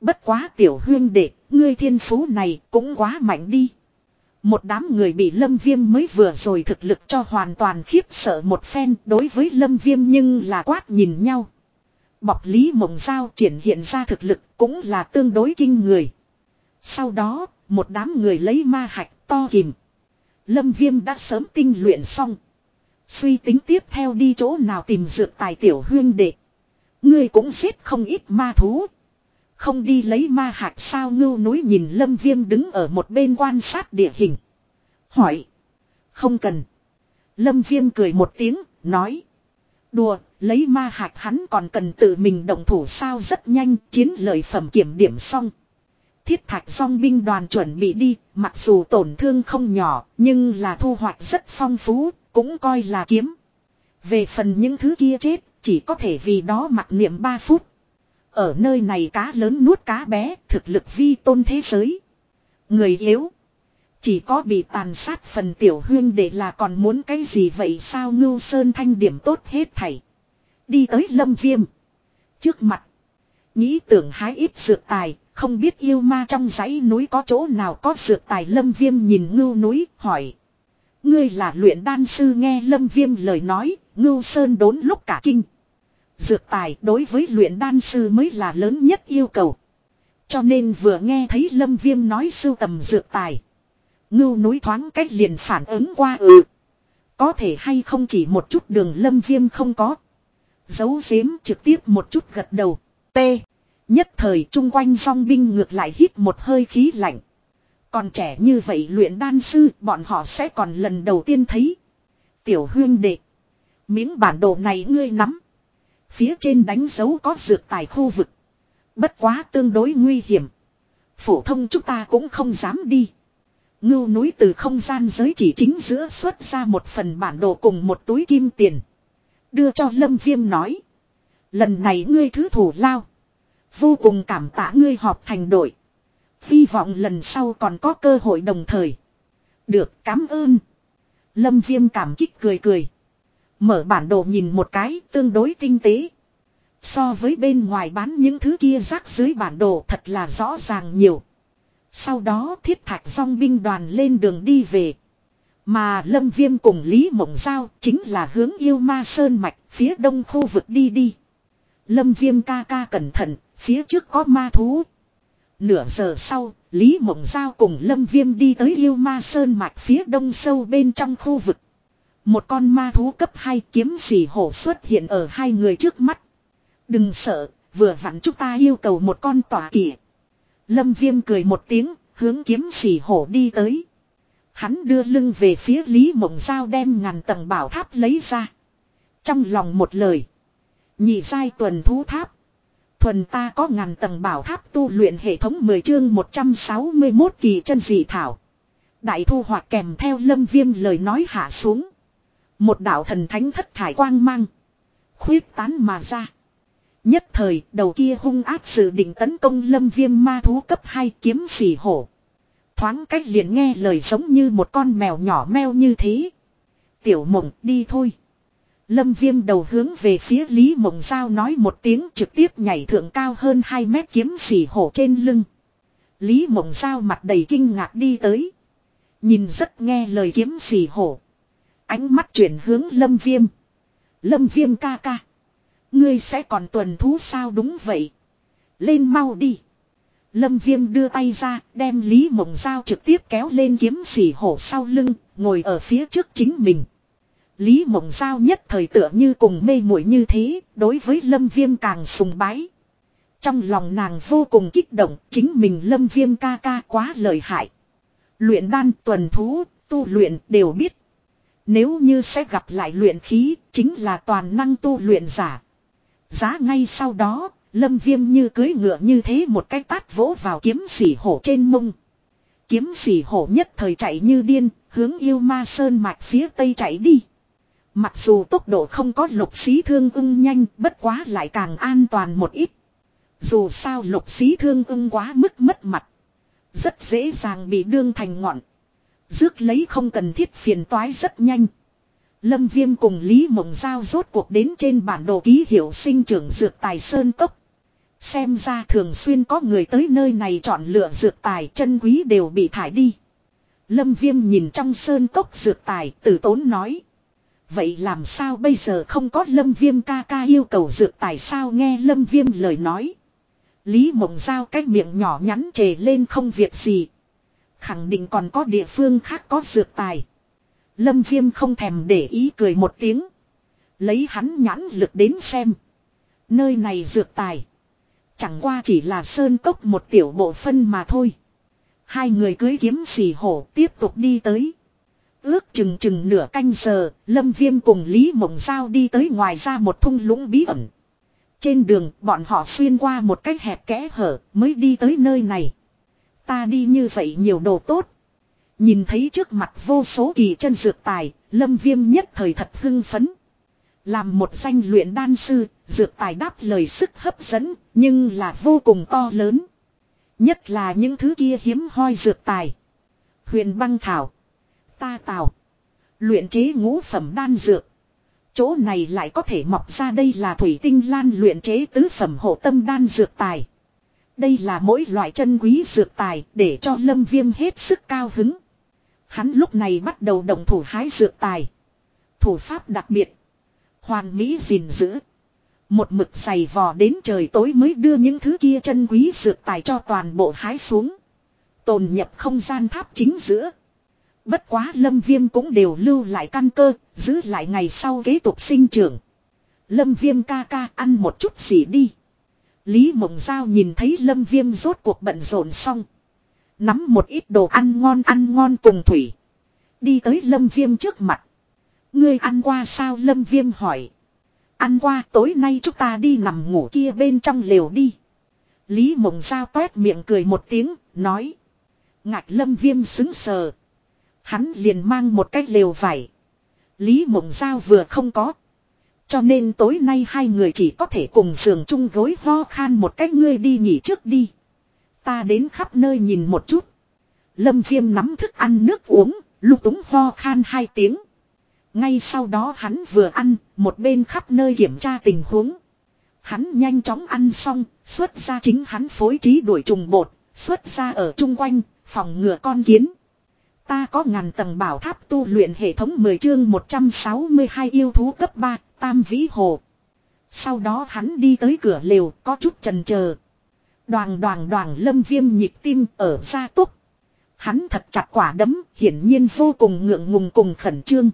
Bất quá tiểu huyên đệ, ngươi thiên phú này cũng quá mạnh đi. Một đám người bị lâm viêm mới vừa rồi thực lực cho hoàn toàn khiếp sợ một phen đối với lâm viêm nhưng là quát nhìn nhau. Bọc Lý Mộng Giao triển hiện ra thực lực cũng là tương đối kinh người. Sau đó, một đám người lấy ma hạch to kìm. Lâm Viêm đã sớm tinh luyện xong. Suy tính tiếp theo đi chỗ nào tìm dược tài tiểu huyên đệ. Ngươi cũng giết không ít ma thú. Không đi lấy ma hạch sao ngưu núi nhìn Lâm Viêm đứng ở một bên quan sát địa hình. Hỏi. Không cần. Lâm Viêm cười một tiếng, nói. Đùa, lấy ma hạch hắn còn cần tự mình động thủ sao rất nhanh, chiến lợi phẩm kiểm điểm xong. Thiết thạch song binh đoàn chuẩn bị đi, mặc dù tổn thương không nhỏ, nhưng là thu hoạch rất phong phú, cũng coi là kiếm. Về phần những thứ kia chết, chỉ có thể vì đó mặc niệm 3 phút. Ở nơi này cá lớn nuốt cá bé, thực lực vi tôn thế giới. Người yếu. Chỉ có bị tàn sát phần tiểu huyên để là còn muốn cái gì vậy sao ngưu sơn thanh điểm tốt hết thảy. Đi tới lâm viêm. Trước mặt. Nghĩ tưởng hái ít dược tài, không biết yêu ma trong dãy núi có chỗ nào có dược tài lâm viêm nhìn ngưu núi, hỏi. Ngươi là luyện đan sư nghe lâm viêm lời nói, ngưu sơn đốn lúc cả kinh. Dược tài đối với luyện đan sư mới là lớn nhất yêu cầu. Cho nên vừa nghe thấy lâm viêm nói sưu tầm dược tài. Ngưu núi thoáng cách liền phản ứng qua ừ. Có thể hay không chỉ một chút đường lâm viêm không có. Giấu giếm trực tiếp một chút gật đầu. T. Nhất thời chung quanh song binh ngược lại hít một hơi khí lạnh. Còn trẻ như vậy luyện đan sư, bọn họ sẽ còn lần đầu tiên thấy. Tiểu huyên đệ. Miếng bản đồ này ngươi nắm. Phía trên đánh dấu có dược tài khu vực. Bất quá tương đối nguy hiểm. Phổ thông chúng ta cũng không dám đi. Ngưu núi từ không gian giới chỉ chính giữa xuất ra một phần bản đồ cùng một túi kim tiền. Đưa cho Lâm Viêm nói. Lần này ngươi thứ thủ lao. Vô cùng cảm tạ ngươi họp thành đội. Hy vọng lần sau còn có cơ hội đồng thời. Được, cảm ơn. Lâm Viêm cảm kích cười cười. Mở bản đồ nhìn một cái, tương đối tinh tế. So với bên ngoài bán những thứ kia rác dưới bản đồ thật là rõ ràng nhiều. Sau đó thiết thạch song binh đoàn lên đường đi về. Mà Lâm Viêm cùng Lý Mộng Giao chính là hướng yêu ma sơn mạch phía đông khu vực đi đi. Lâm Viêm ca ca cẩn thận, phía trước có ma thú. Nửa giờ sau, Lý Mộng Giao cùng Lâm Viêm đi tới yêu ma sơn mạch phía đông sâu bên trong khu vực. Một con ma thú cấp 2 kiếm xỉ hổ xuất hiện ở hai người trước mắt. Đừng sợ, vừa vặn chúng ta yêu cầu một con tỏa kỷ. Lâm Viêm cười một tiếng, hướng kiếm xỉ hổ đi tới. Hắn đưa lưng về phía Lý Mộng Giao đem ngàn tầng bảo tháp lấy ra. Trong lòng một lời. Nhị giai tuần thú tháp. Thuần ta có ngàn tầng bảo tháp tu luyện hệ thống 10 chương 161 kỳ chân dị thảo. Đại thu hoạch kèm theo lâm viêm lời nói hạ xuống. Một đạo thần thánh thất thải quang mang. Khuyết tán mà ra. Nhất thời, đầu kia hung ác sự định tấn công lâm viêm ma thú cấp 2 kiếm xỉ hổ. Thoáng cách liền nghe lời giống như một con mèo nhỏ meo như thế. Tiểu mộng, đi thôi. Lâm viêm đầu hướng về phía Lý Mộng Giao nói một tiếng trực tiếp nhảy thượng cao hơn 2 mét kiếm xỉ hổ trên lưng. Lý Mộng Giao mặt đầy kinh ngạc đi tới. Nhìn rất nghe lời kiếm xỉ hổ. Ánh mắt chuyển hướng lâm viêm. Lâm viêm ca ca. Ngươi sẽ còn tuần thú sao đúng vậy. Lên mau đi. Lâm viêm đưa tay ra đem Lý Mộng Giao trực tiếp kéo lên kiếm xỉ hổ sau lưng. Ngồi ở phía trước chính mình. Lý Mộng Giao nhất thời tựa như cùng mê muội như thế, đối với Lâm Viêm càng sùng bái. Trong lòng nàng vô cùng kích động, chính mình Lâm Viêm ca ca quá lợi hại. Luyện đan tuần thú, tu luyện đều biết. Nếu như sẽ gặp lại luyện khí, chính là toàn năng tu luyện giả. Giá ngay sau đó, Lâm Viêm như cưới ngựa như thế một cái tát vỗ vào kiếm sỉ hổ trên mông. Kiếm sỉ hổ nhất thời chạy như điên, hướng yêu ma sơn mạch phía tây chạy đi. Mặc dù tốc độ không có lục xí thương ưng nhanh bất quá lại càng an toàn một ít. Dù sao lục xí thương ưng quá mức mất mặt. Rất dễ dàng bị đương thành ngọn. Dước lấy không cần thiết phiền toái rất nhanh. Lâm Viêm cùng Lý Mộng Giao rốt cuộc đến trên bản đồ ký hiệu sinh trưởng dược tài Sơn Cốc. Xem ra thường xuyên có người tới nơi này chọn lựa dược tài, chân quý đều bị thải đi. Lâm Viêm nhìn trong Sơn Cốc dược tài, tử tốn nói. Vậy làm sao bây giờ không có lâm viêm ca ca yêu cầu dược tài sao nghe lâm viêm lời nói. Lý mộng giao cái miệng nhỏ nhắn trề lên không việc gì. Khẳng định còn có địa phương khác có dược tài. Lâm viêm không thèm để ý cười một tiếng. Lấy hắn nhãn lực đến xem. Nơi này dược tài. Chẳng qua chỉ là sơn cốc một tiểu bộ phân mà thôi. Hai người cưới kiếm xì hổ tiếp tục đi tới. Ước chừng chừng nửa canh giờ, Lâm Viêm cùng Lý Mộng Giao đi tới ngoài ra một thung lũng bí ẩn. Trên đường, bọn họ xuyên qua một cách hẹp kẽ hở, mới đi tới nơi này. Ta đi như vậy nhiều đồ tốt. Nhìn thấy trước mặt vô số kỳ chân dược tài, Lâm Viêm nhất thời thật hưng phấn. Làm một danh luyện đan sư, dược tài đáp lời sức hấp dẫn, nhưng là vô cùng to lớn. Nhất là những thứ kia hiếm hoi dược tài. Huyền băng thảo. Ta tào. Luyện chế ngũ phẩm đan dược. Chỗ này lại có thể mọc ra đây là thủy tinh lan luyện chế tứ phẩm hộ tâm đan dược tài. Đây là mỗi loại chân quý dược tài để cho lâm viêm hết sức cao hứng. Hắn lúc này bắt đầu động thủ hái dược tài. Thủ pháp đặc biệt. Hoàn mỹ gìn giữ. Một mực dày vò đến trời tối mới đưa những thứ kia chân quý dược tài cho toàn bộ hái xuống. Tồn nhập không gian tháp chính giữa. Bất quá lâm viêm cũng đều lưu lại căn cơ, giữ lại ngày sau kế tục sinh trưởng. Lâm viêm ca ca ăn một chút gì đi. Lý mộng giao nhìn thấy lâm viêm rốt cuộc bận rộn xong. Nắm một ít đồ ăn ngon ăn ngon cùng thủy. Đi tới lâm viêm trước mặt. Ngươi ăn qua sao lâm viêm hỏi. Ăn qua tối nay chúng ta đi nằm ngủ kia bên trong lều đi. Lý mộng giao toét miệng cười một tiếng, nói. Ngạch lâm viêm xứng sờ. Hắn liền mang một cái lều vải. Lý mộng giao vừa không có. Cho nên tối nay hai người chỉ có thể cùng giường chung gối ho khan một cách ngươi đi nghỉ trước đi. Ta đến khắp nơi nhìn một chút. Lâm viêm nắm thức ăn nước uống, lục túng ho khan hai tiếng. Ngay sau đó hắn vừa ăn, một bên khắp nơi kiểm tra tình huống. Hắn nhanh chóng ăn xong, xuất ra chính hắn phối trí đuổi trùng bột, xuất ra ở chung quanh, phòng ngừa con kiến. Ta có ngàn tầng bảo tháp tu luyện hệ thống 10 chương 162 yêu thú cấp 3, tam vĩ hồ. Sau đó hắn đi tới cửa lều, có chút trần chờ Đoàn đoàn đoàn lâm viêm nhịp tim ở gia túc. Hắn thật chặt quả đấm, hiển nhiên vô cùng ngượng ngùng cùng khẩn trương.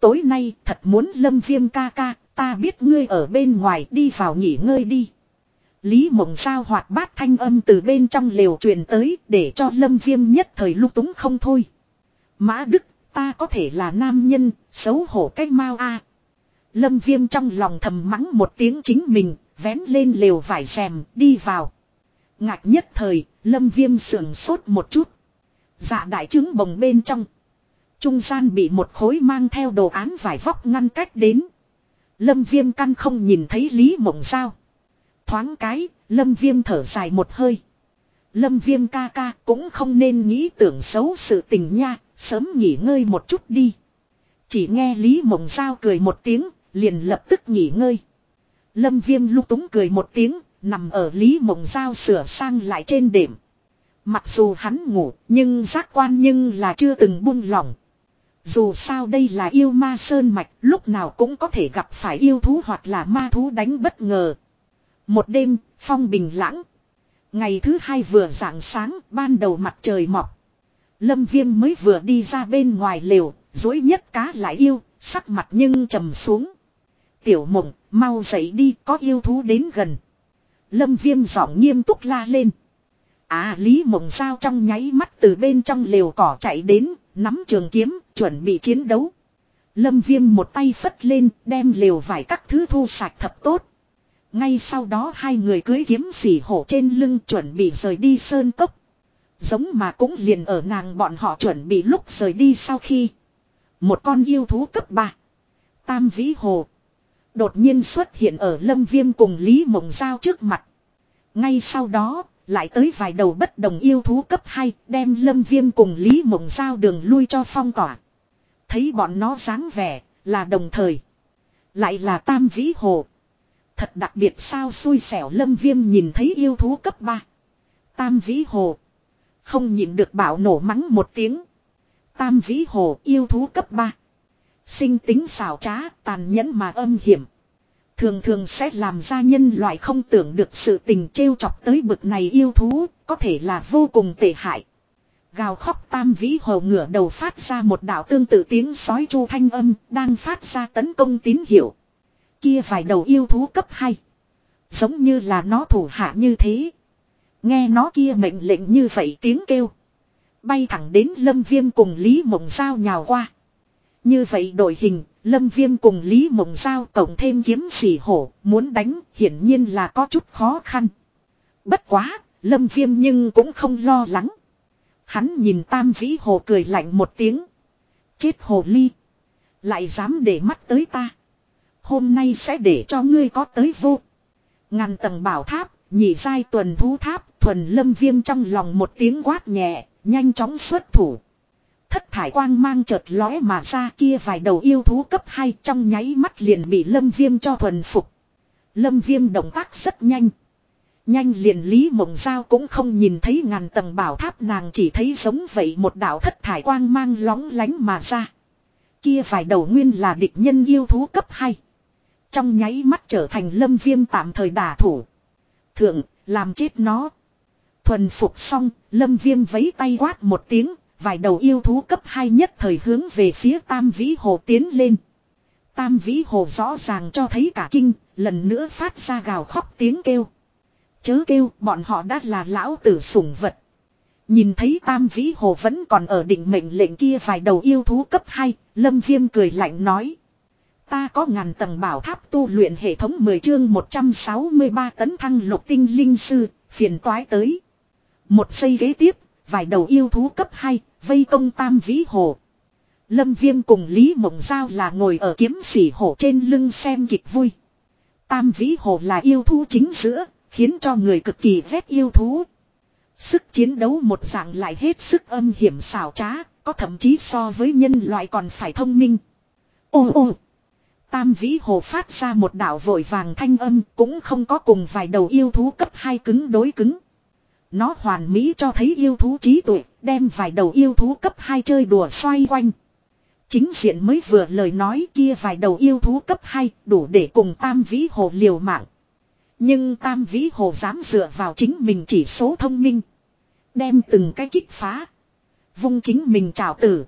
Tối nay thật muốn lâm viêm ca ca, ta biết ngươi ở bên ngoài đi vào nghỉ ngơi đi. Lý mộng sao hoạt bát thanh âm từ bên trong lều truyền tới để cho lâm viêm nhất thời lúc túng không thôi. Mã Đức, ta có thể là nam nhân, xấu hổ cách mau a Lâm viêm trong lòng thầm mắng một tiếng chính mình, vén lên lều vải xèm, đi vào. Ngạc nhất thời, lâm viêm sườn sốt một chút. Dạ đại trứng bồng bên trong. Trung gian bị một khối mang theo đồ án vải vóc ngăn cách đến. Lâm viêm căn không nhìn thấy Lý Mộng sao. Thoáng cái, lâm viêm thở dài một hơi. Lâm viêm ca ca cũng không nên nghĩ tưởng xấu sự tình nha, sớm nghỉ ngơi một chút đi. Chỉ nghe Lý Mộng Giao cười một tiếng, liền lập tức nghỉ ngơi. Lâm viêm lúc túng cười một tiếng, nằm ở Lý Mộng Giao sửa sang lại trên đệm. Mặc dù hắn ngủ, nhưng giác quan nhưng là chưa từng buông lỏng. Dù sao đây là yêu ma sơn mạch, lúc nào cũng có thể gặp phải yêu thú hoặc là ma thú đánh bất ngờ. Một đêm, phong bình lãng. Ngày thứ hai vừa rạng sáng, ban đầu mặt trời mọc. Lâm viêm mới vừa đi ra bên ngoài lều, dối nhất cá lại yêu, sắc mặt nhưng trầm xuống. Tiểu mộng, mau dậy đi, có yêu thú đến gần. Lâm viêm giọng nghiêm túc la lên. À Lý mộng sao trong nháy mắt từ bên trong lều cỏ chạy đến, nắm trường kiếm, chuẩn bị chiến đấu. Lâm viêm một tay phất lên, đem lều vải các thứ thu sạch thật tốt. Ngay sau đó hai người cưới kiếm xỉ hổ trên lưng chuẩn bị rời đi sơn cốc. Giống mà cũng liền ở nàng bọn họ chuẩn bị lúc rời đi sau khi. Một con yêu thú cấp 3. Tam vĩ hồ. Đột nhiên xuất hiện ở lâm viêm cùng Lý Mộng Giao trước mặt. Ngay sau đó, lại tới vài đầu bất đồng yêu thú cấp 2, đem lâm viêm cùng Lý Mộng Giao đường lui cho phong tỏa. Thấy bọn nó dáng vẻ, là đồng thời. Lại là tam vĩ hồ. Thật đặc biệt sao xui xẻo lâm viêm nhìn thấy yêu thú cấp 3. Tam vĩ hồ. Không nhịn được bảo nổ mắng một tiếng. Tam vĩ hồ yêu thú cấp 3. Sinh tính xảo trá, tàn nhẫn mà âm hiểm. Thường thường sẽ làm ra nhân loại không tưởng được sự tình trêu chọc tới bực này yêu thú, có thể là vô cùng tệ hại. Gào khóc tam vĩ hồ ngửa đầu phát ra một đạo tương tự tiếng sói chu thanh âm, đang phát ra tấn công tín hiệu. Kia vài đầu yêu thú cấp 2. Giống như là nó thủ hạ như thế. Nghe nó kia mệnh lệnh như vậy tiếng kêu. Bay thẳng đến Lâm Viêm cùng Lý Mộng Giao nhào qua. Như vậy đội hình, Lâm Viêm cùng Lý Mộng Giao cộng thêm kiếm xỉ hổ, muốn đánh, hiển nhiên là có chút khó khăn. Bất quá, Lâm Viêm nhưng cũng không lo lắng. Hắn nhìn Tam Vĩ Hồ cười lạnh một tiếng. Chết hồ ly. Lại dám để mắt tới ta. Hôm nay sẽ để cho ngươi có tới vô. Ngàn tầng bảo tháp, nhị giai tuần thú tháp, thuần lâm viêm trong lòng một tiếng quát nhẹ, nhanh chóng xuất thủ. Thất thải quang mang chợt lóe mà ra kia vài đầu yêu thú cấp 2 trong nháy mắt liền bị lâm viêm cho thuần phục. Lâm viêm động tác rất nhanh. Nhanh liền Lý Mộng Giao cũng không nhìn thấy ngàn tầng bảo tháp nàng chỉ thấy giống vậy một đảo thất thải quang mang lóng lánh mà ra. Kia vài đầu nguyên là địch nhân yêu thú cấp 2. Trong nháy mắt trở thành lâm viêm tạm thời đả thủ. Thượng, làm chết nó. Thuần phục xong, lâm viêm vấy tay quát một tiếng, vài đầu yêu thú cấp 2 nhất thời hướng về phía tam vĩ hồ tiến lên. Tam vĩ hồ rõ ràng cho thấy cả kinh, lần nữa phát ra gào khóc tiếng kêu. Chớ kêu, bọn họ đã là lão tử sủng vật. Nhìn thấy tam vĩ hồ vẫn còn ở định mệnh lệnh kia vài đầu yêu thú cấp 2, lâm viêm cười lạnh nói. Ta có ngàn tầng bảo tháp tu luyện hệ thống 10 chương 163 tấn thăng lục tinh linh sư, phiền toái tới. Một giây ghế tiếp, vài đầu yêu thú cấp 2, vây công tam vĩ hồ. Lâm Viêm cùng Lý Mộng Giao là ngồi ở kiếm sỉ hổ trên lưng xem kịch vui. Tam vĩ hồ là yêu thú chính giữa, khiến cho người cực kỳ ghét yêu thú. Sức chiến đấu một dạng lại hết sức âm hiểm xảo trá, có thậm chí so với nhân loại còn phải thông minh. Ô ô! Tam vĩ hồ phát ra một đảo vội vàng thanh âm cũng không có cùng vài đầu yêu thú cấp hai cứng đối cứng. Nó hoàn mỹ cho thấy yêu thú trí tuệ, đem vài đầu yêu thú cấp hai chơi đùa xoay quanh. Chính diện mới vừa lời nói kia vài đầu yêu thú cấp 2 đủ để cùng tam vĩ hồ liều mạng. Nhưng tam vĩ hồ dám dựa vào chính mình chỉ số thông minh. Đem từng cái kích phá. Vung chính mình trào tử.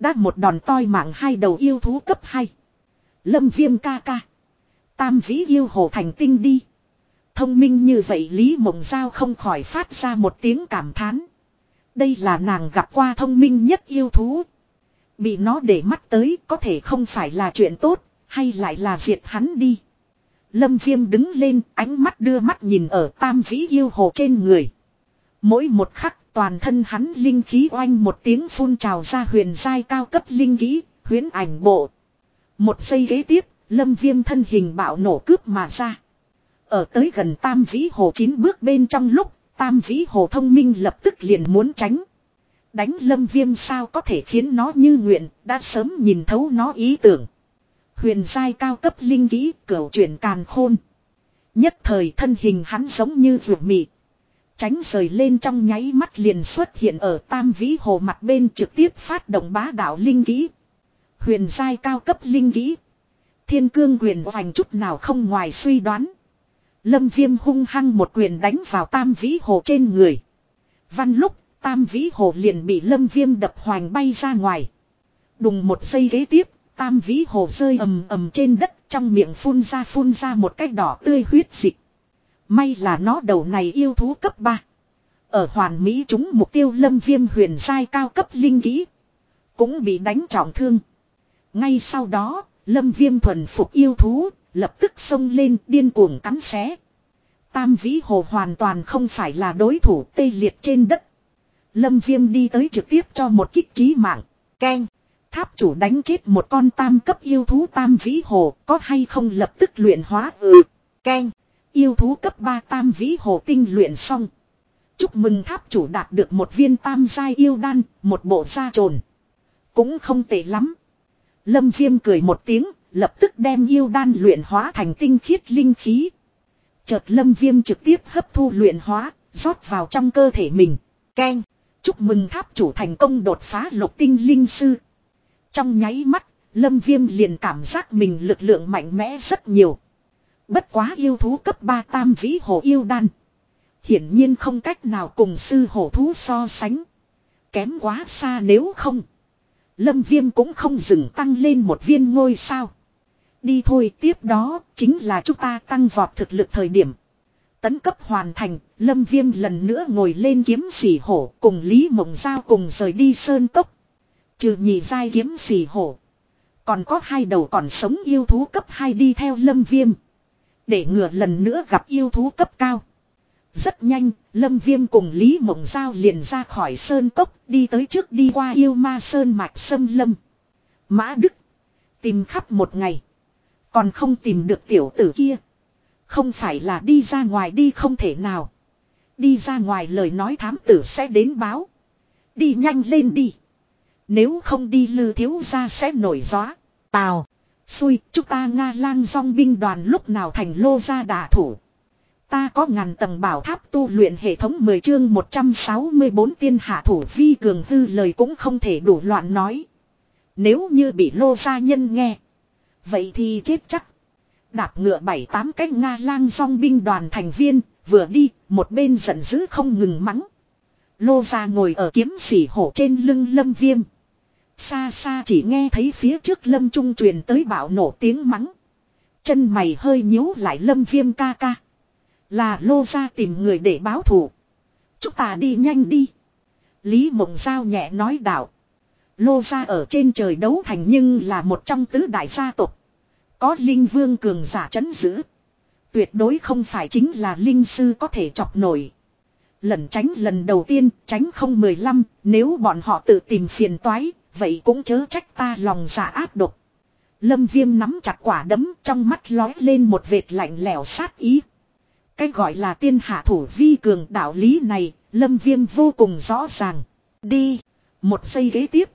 Đã một đòn toi mạng hai đầu yêu thú cấp 2. Lâm viêm ca ca. Tam vĩ yêu hồ thành tinh đi. Thông minh như vậy Lý Mộng Giao không khỏi phát ra một tiếng cảm thán. Đây là nàng gặp qua thông minh nhất yêu thú. Bị nó để mắt tới có thể không phải là chuyện tốt, hay lại là diệt hắn đi. Lâm Viêm đứng lên, ánh mắt đưa mắt nhìn ở tam vĩ yêu hồ trên người. Mỗi một khắc toàn thân hắn linh khí oanh một tiếng phun trào ra huyền giai cao cấp linh khí, huyến ảnh bộ. Một giây ghế tiếp, lâm viêm thân hình bạo nổ cướp mà ra. Ở tới gần tam vĩ hồ chín bước bên trong lúc, tam vĩ hồ thông minh lập tức liền muốn tránh. Đánh lâm viêm sao có thể khiến nó như nguyện, đã sớm nhìn thấu nó ý tưởng. Huyền giai cao cấp linh kỹ cửu chuyển càn khôn. Nhất thời thân hình hắn giống như ruột mị. Tránh rời lên trong nháy mắt liền xuất hiện ở tam vĩ hồ mặt bên trực tiếp phát động bá đạo linh kỹ. Huyền giai cao cấp linh kỹ. Thiên cương quyền hoành chút nào không ngoài suy đoán. Lâm viêm hung hăng một quyền đánh vào tam vĩ hồ trên người. Văn lúc tam vĩ hồ liền bị lâm viêm đập hoành bay ra ngoài. Đùng một giây ghế tiếp, tam vĩ hồ rơi ầm ầm trên đất trong miệng phun ra phun ra một cái đỏ tươi huyết dịch. May là nó đầu này yêu thú cấp 3. Ở hoàn mỹ chúng mục tiêu lâm viêm huyền sai cao cấp linh kỹ. Cũng bị đánh trọng thương. Ngay sau đó, lâm viêm thuần phục yêu thú, lập tức xông lên điên cuồng cắn xé. Tam vĩ hồ hoàn toàn không phải là đối thủ tê liệt trên đất. Lâm Viêm đi tới trực tiếp cho một kích trí mạng. Ken. Tháp chủ đánh chết một con tam cấp yêu thú tam vĩ hồ có hay không lập tức luyện hóa ừ. Ken. Yêu thú cấp 3 tam vĩ hồ tinh luyện xong. Chúc mừng tháp chủ đạt được một viên tam giai yêu đan, một bộ da trồn. Cũng không tệ lắm. Lâm Viêm cười một tiếng, lập tức đem yêu đan luyện hóa thành tinh khiết linh khí. Chợt Lâm Viêm trực tiếp hấp thu luyện hóa, rót vào trong cơ thể mình. Ken. Chúc mừng tháp chủ thành công đột phá lục tinh linh sư. Trong nháy mắt, Lâm Viêm liền cảm giác mình lực lượng mạnh mẽ rất nhiều. Bất quá yêu thú cấp 3 tam vĩ hồ yêu đan. Hiển nhiên không cách nào cùng sư hổ thú so sánh. Kém quá xa nếu không. Lâm Viêm cũng không dừng tăng lên một viên ngôi sao. Đi thôi tiếp đó chính là chúng ta tăng vọt thực lực thời điểm. Tấn cấp hoàn thành, Lâm Viêm lần nữa ngồi lên kiếm xỉ hổ cùng Lý Mộng Giao cùng rời đi sơn tốc. Trừ nhị dai kiếm xỉ hổ. Còn có hai đầu còn sống yêu thú cấp 2 đi theo Lâm Viêm. Để ngừa lần nữa gặp yêu thú cấp cao. Rất nhanh, Lâm Viêm cùng Lý Mộng Giao liền ra khỏi sơn cốc, đi tới trước đi qua yêu ma sơn mạch sâm lâm. Mã Đức. Tìm khắp một ngày. Còn không tìm được tiểu tử kia. Không phải là đi ra ngoài đi không thể nào. Đi ra ngoài lời nói thám tử sẽ đến báo. Đi nhanh lên đi. Nếu không đi lư thiếu ra sẽ nổi gió. Tào. Xui, chúng ta Nga lang dòng binh đoàn lúc nào thành lô gia đả thủ. Ta có ngàn tầng bảo tháp tu luyện hệ thống 10 chương 164 tiên hạ thủ vi cường hư lời cũng không thể đủ loạn nói. Nếu như bị lô gia nhân nghe. Vậy thì chết chắc. Đạp ngựa bảy tám cách Nga lang song binh đoàn thành viên, vừa đi, một bên giận dữ không ngừng mắng. Lô ra ngồi ở kiếm sỉ hổ trên lưng lâm viêm. Xa xa chỉ nghe thấy phía trước lâm trung truyền tới bạo nổ tiếng mắng. Chân mày hơi nhíu lại lâm viêm ca ca. Là lô ra tìm người để báo thù. Chúng ta đi nhanh đi. Lý mộng giao nhẹ nói đạo. Lô gia ở trên trời đấu thành nhưng là một trong tứ đại gia tộc. Có linh vương cường giả chấn giữ. Tuyệt đối không phải chính là linh sư có thể chọc nổi. Lần tránh lần đầu tiên tránh không 15, nếu bọn họ tự tìm phiền toái, vậy cũng chớ trách ta lòng dạ ác độc. Lâm viêm nắm chặt quả đấm trong mắt lói lên một vệt lạnh lẽo sát ý. Cái gọi là tiên hạ thủ vi cường đạo lý này, lâm viêm vô cùng rõ ràng. Đi. Một giây ghế tiếp.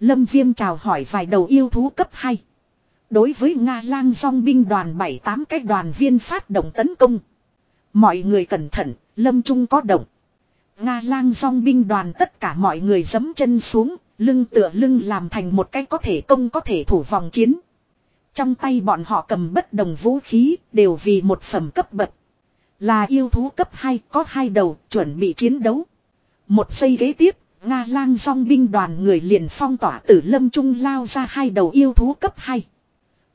Lâm viêm chào hỏi vài đầu yêu thú cấp 2. Đối với Nga lang song binh đoàn 7-8 cái đoàn viên phát động tấn công. Mọi người cẩn thận, lâm trung có động. Nga lang song binh đoàn tất cả mọi người dấm chân xuống, lưng tựa lưng làm thành một cái có thể công có thể thủ vòng chiến. Trong tay bọn họ cầm bất đồng vũ khí, đều vì một phẩm cấp bậc. Là yêu thú cấp 2, có hai đầu, chuẩn bị chiến đấu. Một giây ghế tiếp, Nga lang song binh đoàn người liền phong tỏa tử lâm trung lao ra hai đầu yêu thú cấp 2.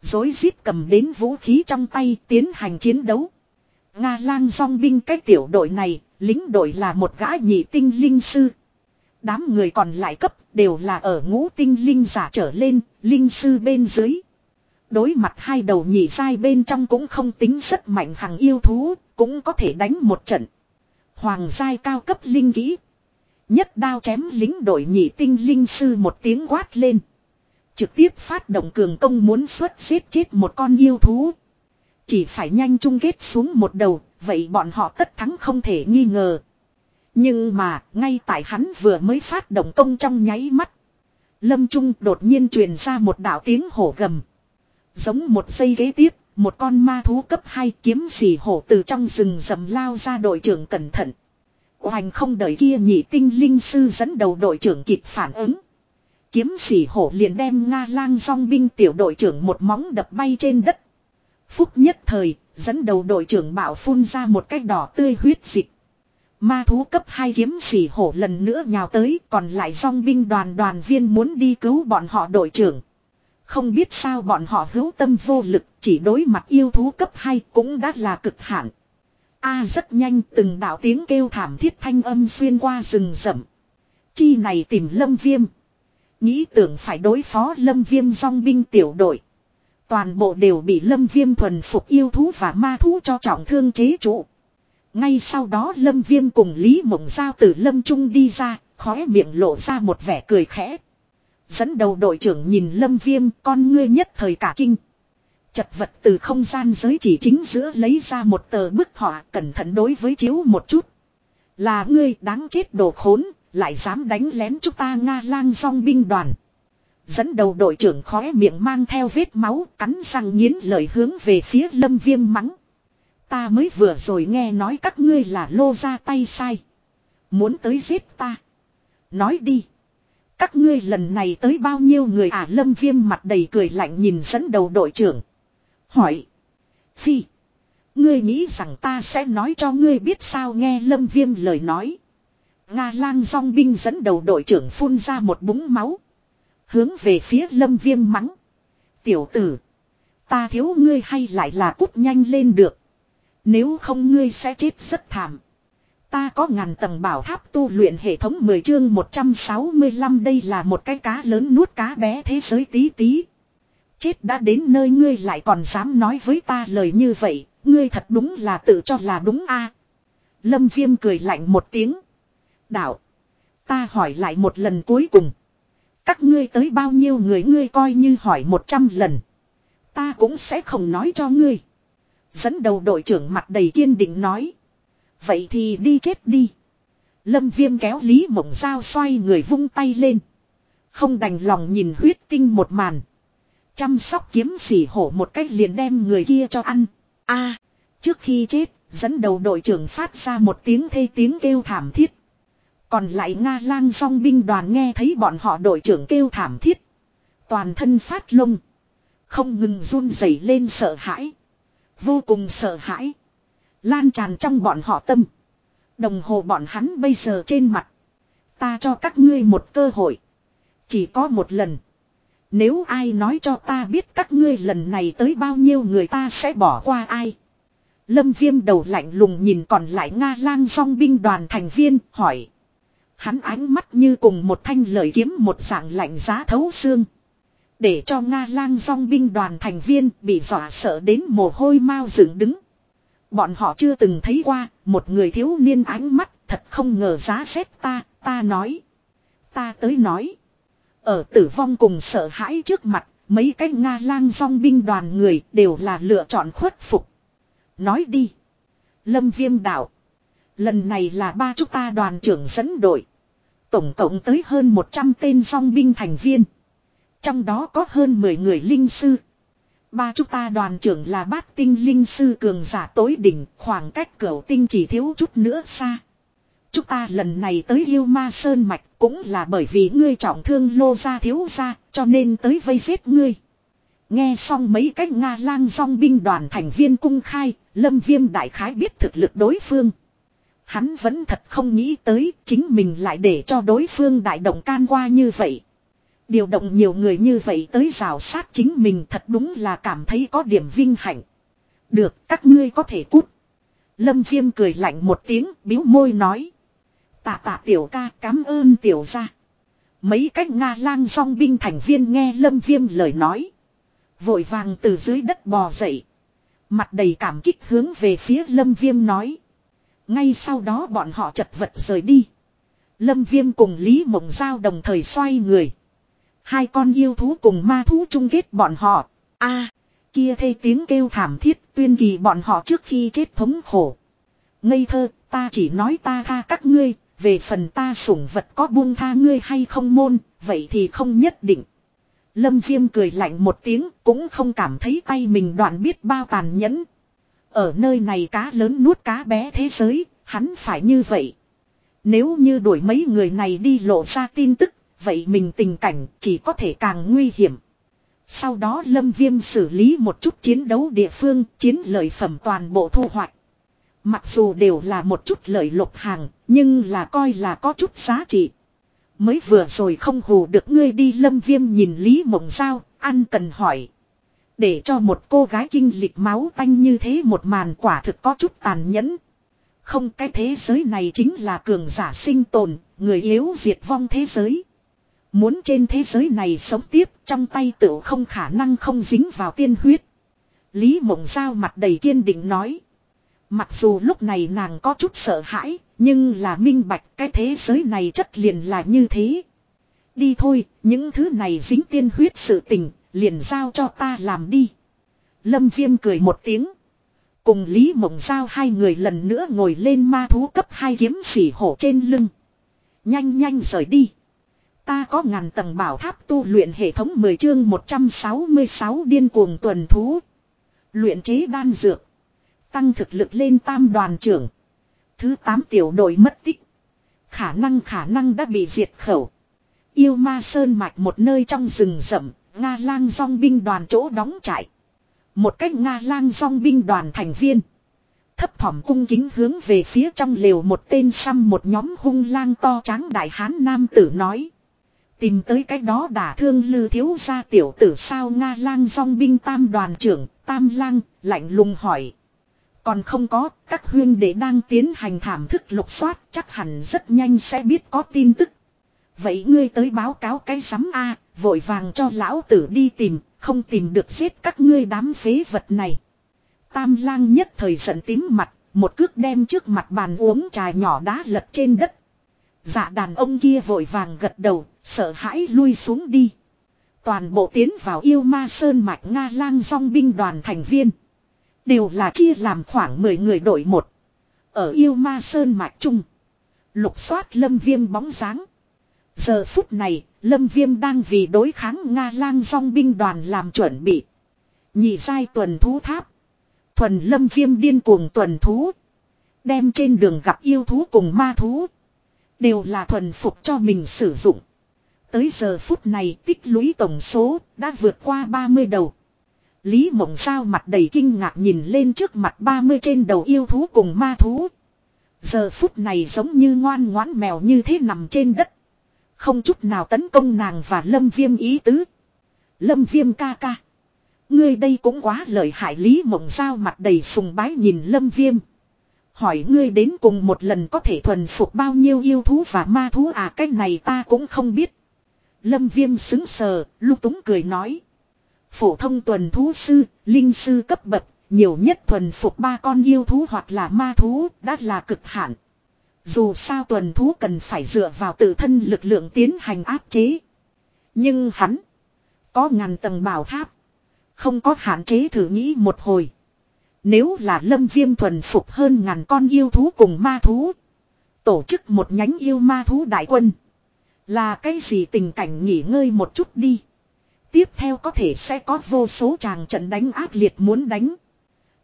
Dối rít cầm đến vũ khí trong tay tiến hành chiến đấu. Nga lang song binh cái tiểu đội này, lính đội là một gã nhị tinh linh sư. Đám người còn lại cấp đều là ở ngũ tinh linh giả trở lên, linh sư bên dưới. Đối mặt hai đầu nhị sai bên trong cũng không tính rất mạnh hằng yêu thú, cũng có thể đánh một trận. Hoàng giai cao cấp linh kỹ. Nhất đao chém lính đội nhị tinh linh sư một tiếng quát lên. Trực tiếp phát động cường công muốn xuất giết chết một con yêu thú. Chỉ phải nhanh chung kết xuống một đầu, vậy bọn họ tất thắng không thể nghi ngờ. Nhưng mà, ngay tại hắn vừa mới phát động công trong nháy mắt. Lâm Trung đột nhiên truyền ra một đạo tiếng hổ gầm. Giống một giây ghế tiếp, một con ma thú cấp 2 kiếm xì hổ từ trong rừng rầm lao ra đội trưởng cẩn thận. Hoành không đợi kia nhị tinh linh sư dẫn đầu đội trưởng kịp phản ứng. Kiếm sỉ hổ liền đem Nga lang song binh tiểu đội trưởng một móng đập bay trên đất. Phúc nhất thời, dẫn đầu đội trưởng bảo phun ra một cái đỏ tươi huyết dịch. Ma thú cấp hai kiếm sỉ hổ lần nữa nhào tới còn lại song binh đoàn đoàn viên muốn đi cứu bọn họ đội trưởng. Không biết sao bọn họ hữu tâm vô lực chỉ đối mặt yêu thú cấp hai cũng đã là cực hạn. A rất nhanh từng đạo tiếng kêu thảm thiết thanh âm xuyên qua rừng rậm. Chi này tìm lâm viêm. Nghĩ tưởng phải đối phó lâm viêm song binh tiểu đội. Toàn bộ đều bị lâm viêm thuần phục yêu thú và ma thú cho trọng thương chế trụ. Ngay sau đó lâm viêm cùng Lý Mộng Giao từ lâm trung đi ra, khóe miệng lộ ra một vẻ cười khẽ. Dẫn đầu đội trưởng nhìn lâm viêm con ngươi nhất thời cả kinh. Chật vật từ không gian giới chỉ chính giữa lấy ra một tờ bức họa cẩn thận đối với chiếu một chút. Là ngươi đáng chết đồ khốn, lại dám đánh lén chúng ta Nga lang song binh đoàn. Dẫn đầu đội trưởng khóe miệng mang theo vết máu cắn răng nghiến lời hướng về phía lâm viêm mắng. Ta mới vừa rồi nghe nói các ngươi là lô ra tay sai. Muốn tới giết ta. Nói đi. Các ngươi lần này tới bao nhiêu người à lâm viêm mặt đầy cười lạnh nhìn dẫn đầu đội trưởng. Hỏi. Phi. Ngươi nghĩ rằng ta sẽ nói cho ngươi biết sao nghe lâm viêm lời nói. Nga lang song binh dẫn đầu đội trưởng phun ra một búng máu. Hướng về phía lâm viêm mắng. Tiểu tử. Ta thiếu ngươi hay lại là cút nhanh lên được. Nếu không ngươi sẽ chết rất thảm. Ta có ngàn tầng bảo tháp tu luyện hệ thống 10 chương 165 đây là một cái cá lớn nuốt cá bé thế giới tí tí. Chết đã đến nơi ngươi lại còn dám nói với ta lời như vậy, ngươi thật đúng là tự cho là đúng a. Lâm Viêm cười lạnh một tiếng. Đạo. Ta hỏi lại một lần cuối cùng. Các ngươi tới bao nhiêu người ngươi coi như hỏi một trăm lần. Ta cũng sẽ không nói cho ngươi. Dẫn đầu đội trưởng mặt đầy kiên định nói. Vậy thì đi chết đi. Lâm viêm kéo Lý Mộng Giao xoay người vung tay lên. Không đành lòng nhìn huyết tinh một màn. Chăm sóc kiếm xỉ hổ một cách liền đem người kia cho ăn. a trước khi chết, dẫn đầu đội trưởng phát ra một tiếng thê tiếng kêu thảm thiết. Còn lại Nga lang song binh đoàn nghe thấy bọn họ đội trưởng kêu thảm thiết. Toàn thân phát lông. Không ngừng run rẩy lên sợ hãi. Vô cùng sợ hãi. Lan tràn trong bọn họ tâm. Đồng hồ bọn hắn bây giờ trên mặt. Ta cho các ngươi một cơ hội. Chỉ có một lần. Nếu ai nói cho ta biết các ngươi lần này tới bao nhiêu người ta sẽ bỏ qua ai. Lâm viêm đầu lạnh lùng nhìn còn lại Nga lang song binh đoàn thành viên hỏi. Hắn ánh mắt như cùng một thanh lời kiếm một dạng lạnh giá thấu xương. Để cho Nga lang song binh đoàn thành viên bị dọa sợ đến mồ hôi mau dựng đứng. Bọn họ chưa từng thấy qua một người thiếu niên ánh mắt thật không ngờ giá xét ta, ta nói. Ta tới nói. Ở tử vong cùng sợ hãi trước mặt, mấy cái Nga lang dòng binh đoàn người đều là lựa chọn khuất phục. Nói đi. Lâm viêm đạo. Lần này là ba chúng ta đoàn trưởng dẫn đội. Tổng cộng tới hơn 100 tên dòng binh thành viên. Trong đó có hơn 10 người linh sư. Ba chúng ta đoàn trưởng là bát tinh linh sư cường giả tối đỉnh, khoảng cách cửu tinh chỉ thiếu chút nữa xa. Chúng ta lần này tới yêu ma sơn mạch cũng là bởi vì ngươi trọng thương lô ra thiếu ra, cho nên tới vây giết ngươi. Nghe xong mấy cách Nga lang song binh đoàn thành viên cung khai, lâm viêm đại khái biết thực lực đối phương. Hắn vẫn thật không nghĩ tới chính mình lại để cho đối phương đại động can qua như vậy. Điều động nhiều người như vậy tới rào sát chính mình thật đúng là cảm thấy có điểm vinh hạnh. Được, các ngươi có thể cút. Lâm Viêm cười lạnh một tiếng, biếu môi nói. Tạ tạ tiểu ca, cảm ơn tiểu gia. Mấy cách Nga lang song binh thành viên nghe Lâm Viêm lời nói. Vội vàng từ dưới đất bò dậy. Mặt đầy cảm kích hướng về phía Lâm Viêm nói. Ngay sau đó bọn họ chật vật rời đi. Lâm Viêm cùng Lý Mộng Giao đồng thời xoay người. Hai con yêu thú cùng ma thú chung kết bọn họ. a kia thê tiếng kêu thảm thiết tuyên kỳ bọn họ trước khi chết thống khổ. Ngây thơ, ta chỉ nói ta tha các ngươi, về phần ta sủng vật có buông tha ngươi hay không môn, vậy thì không nhất định. Lâm Viêm cười lạnh một tiếng, cũng không cảm thấy tay mình đoạn biết bao tàn nhẫn. Ở nơi này cá lớn nuốt cá bé thế giới, hắn phải như vậy. Nếu như đuổi mấy người này đi lộ ra tin tức, vậy mình tình cảnh chỉ có thể càng nguy hiểm. Sau đó Lâm Viêm xử lý một chút chiến đấu địa phương, chiến lợi phẩm toàn bộ thu hoạch. Mặc dù đều là một chút lợi lộc hàng, nhưng là coi là có chút giá trị. Mới vừa rồi không hù được ngươi đi Lâm Viêm nhìn Lý Mộng Giao, ăn cần hỏi. Để cho một cô gái kinh lịch máu tanh như thế một màn quả thực có chút tàn nhẫn. Không cái thế giới này chính là cường giả sinh tồn, người yếu diệt vong thế giới. Muốn trên thế giới này sống tiếp trong tay tựu không khả năng không dính vào tiên huyết. Lý mộng giao mặt đầy kiên định nói. Mặc dù lúc này nàng có chút sợ hãi, nhưng là minh bạch cái thế giới này chất liền là như thế. Đi thôi, những thứ này dính tiên huyết sự tình, liền giao cho ta làm đi. Lâm Viêm cười một tiếng. Cùng Lý Mộng Giao hai người lần nữa ngồi lên ma thú cấp hai kiếm sỉ hổ trên lưng. Nhanh nhanh rời đi. Ta có ngàn tầng bảo tháp tu luyện hệ thống 10 chương 166 điên cuồng tuần thú. Luyện chế đan dược. Tăng thực lực lên tam đoàn trưởng. Thứ 8 tiểu đội mất tích. Khả năng khả năng đã bị diệt khẩu. Yêu ma sơn mạch một nơi trong rừng rậm, Nga lang song binh đoàn chỗ đóng trại. Một cách Nga lang song binh đoàn thành viên. Thấp thỏm cung kính hướng về phía trong lều một tên xăm một nhóm hung lang to tráng đại hán nam tử nói. Tìm tới cái đó đả thương lư thiếu gia tiểu tử sao Nga lang song binh tam đoàn trưởng, tam lang, lạnh lùng hỏi. Còn không có, các huyên đệ đang tiến hành thảm thức lục soát, chắc hẳn rất nhanh sẽ biết có tin tức. Vậy ngươi tới báo cáo cái sắm A, vội vàng cho lão tử đi tìm, không tìm được giết các ngươi đám phế vật này. Tam lang nhất thời giận tím mặt, một cước đem trước mặt bàn uống trà nhỏ đá lật trên đất. Dạ đàn ông kia vội vàng gật đầu, sợ hãi lui xuống đi. Toàn bộ tiến vào yêu ma sơn mạch Nga lang song binh đoàn thành viên. Đều là chia làm khoảng 10 người đội một. Ở yêu ma sơn mạch trung. Lục soát lâm viêm bóng dáng. Giờ phút này, lâm viêm đang vì đối kháng Nga lang song binh đoàn làm chuẩn bị. Nhị giai tuần thú tháp. Thuần lâm viêm điên cuồng tuần thú. Đem trên đường gặp yêu thú cùng ma thú. Đều là thuần phục cho mình sử dụng. Tới giờ phút này tích lũy tổng số đã vượt qua 30 đầu. Lý mộng sao mặt đầy kinh ngạc nhìn lên trước mặt 30 trên đầu yêu thú cùng ma thú. Giờ phút này giống như ngoan ngoãn mèo như thế nằm trên đất. Không chút nào tấn công nàng và lâm viêm ý tứ. Lâm viêm ca ca. Ngươi đây cũng quá lợi hại Lý mộng sao mặt đầy sùng bái nhìn lâm viêm. Hỏi ngươi đến cùng một lần có thể thuần phục bao nhiêu yêu thú và ma thú à cái này ta cũng không biết. Lâm viêm xứng sờ, lúc túng cười nói. Phổ thông tuần thú sư, linh sư cấp bậc, nhiều nhất thuần phục ba con yêu thú hoặc là ma thú, đã là cực hạn. Dù sao tuần thú cần phải dựa vào tự thân lực lượng tiến hành áp chế. Nhưng hắn. Có ngàn tầng bảo tháp. Không có hạn chế thử nghĩ một hồi. Nếu là lâm viêm thuần phục hơn ngàn con yêu thú cùng ma thú. Tổ chức một nhánh yêu ma thú đại quân. Là cái gì tình cảnh nghỉ ngơi một chút đi. Tiếp theo có thể sẽ có vô số chàng trận đánh ác liệt muốn đánh.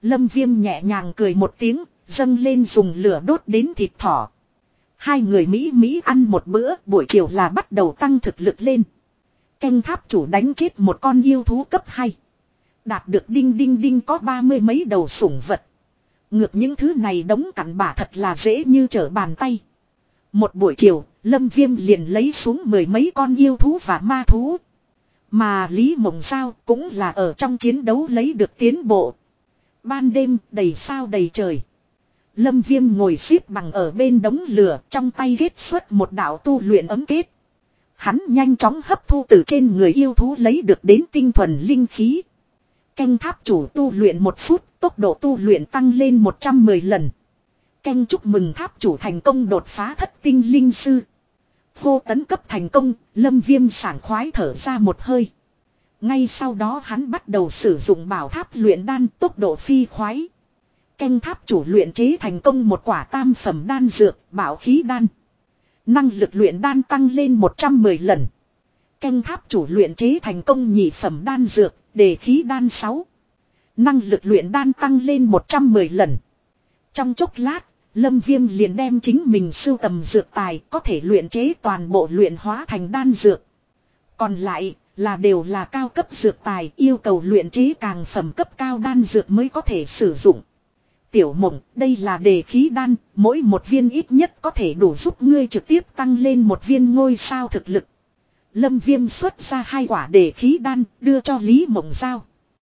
Lâm viêm nhẹ nhàng cười một tiếng, dâng lên dùng lửa đốt đến thịt thỏ. Hai người Mỹ Mỹ ăn một bữa, buổi chiều là bắt đầu tăng thực lực lên. Canh tháp chủ đánh chết một con yêu thú cấp 2. Đạt được đinh đinh đinh có ba mươi mấy đầu sủng vật. Ngược những thứ này đóng cặn bả thật là dễ như trở bàn tay. Một buổi chiều, Lâm Viêm liền lấy xuống mười mấy con yêu thú và ma thú. Mà Lý Mộng Giao cũng là ở trong chiến đấu lấy được tiến bộ. Ban đêm đầy sao đầy trời. Lâm Viêm ngồi xếp bằng ở bên đống lửa trong tay ghét xuất một đạo tu luyện ấm kết. Hắn nhanh chóng hấp thu từ trên người yêu thú lấy được đến tinh thuần linh khí. Canh tháp chủ tu luyện một phút, tốc độ tu luyện tăng lên 110 lần. Canh chúc mừng tháp chủ thành công đột phá thất tinh linh sư. Hô tấn cấp thành công, lâm viêm sảng khoái thở ra một hơi. Ngay sau đó hắn bắt đầu sử dụng bảo tháp luyện đan tốc độ phi khoái. Canh tháp chủ luyện chế thành công một quả tam phẩm đan dược, bảo khí đan. Năng lực luyện đan tăng lên 110 lần. Canh tháp chủ luyện chế thành công nhị phẩm đan dược, đề khí đan 6. Năng lực luyện đan tăng lên 110 lần. Trong chốc lát, Lâm Viêm liền đem chính mình sưu tầm dược tài có thể luyện chế toàn bộ luyện hóa thành đan dược. Còn lại là đều là cao cấp dược tài yêu cầu luyện chế càng phẩm cấp cao đan dược mới có thể sử dụng. Tiểu mộng, đây là đề khí đan, mỗi một viên ít nhất có thể đủ giúp ngươi trực tiếp tăng lên một viên ngôi sao thực lực. Lâm viêm xuất ra hai quả đề khí đan, đưa cho Lý Mộng Giao.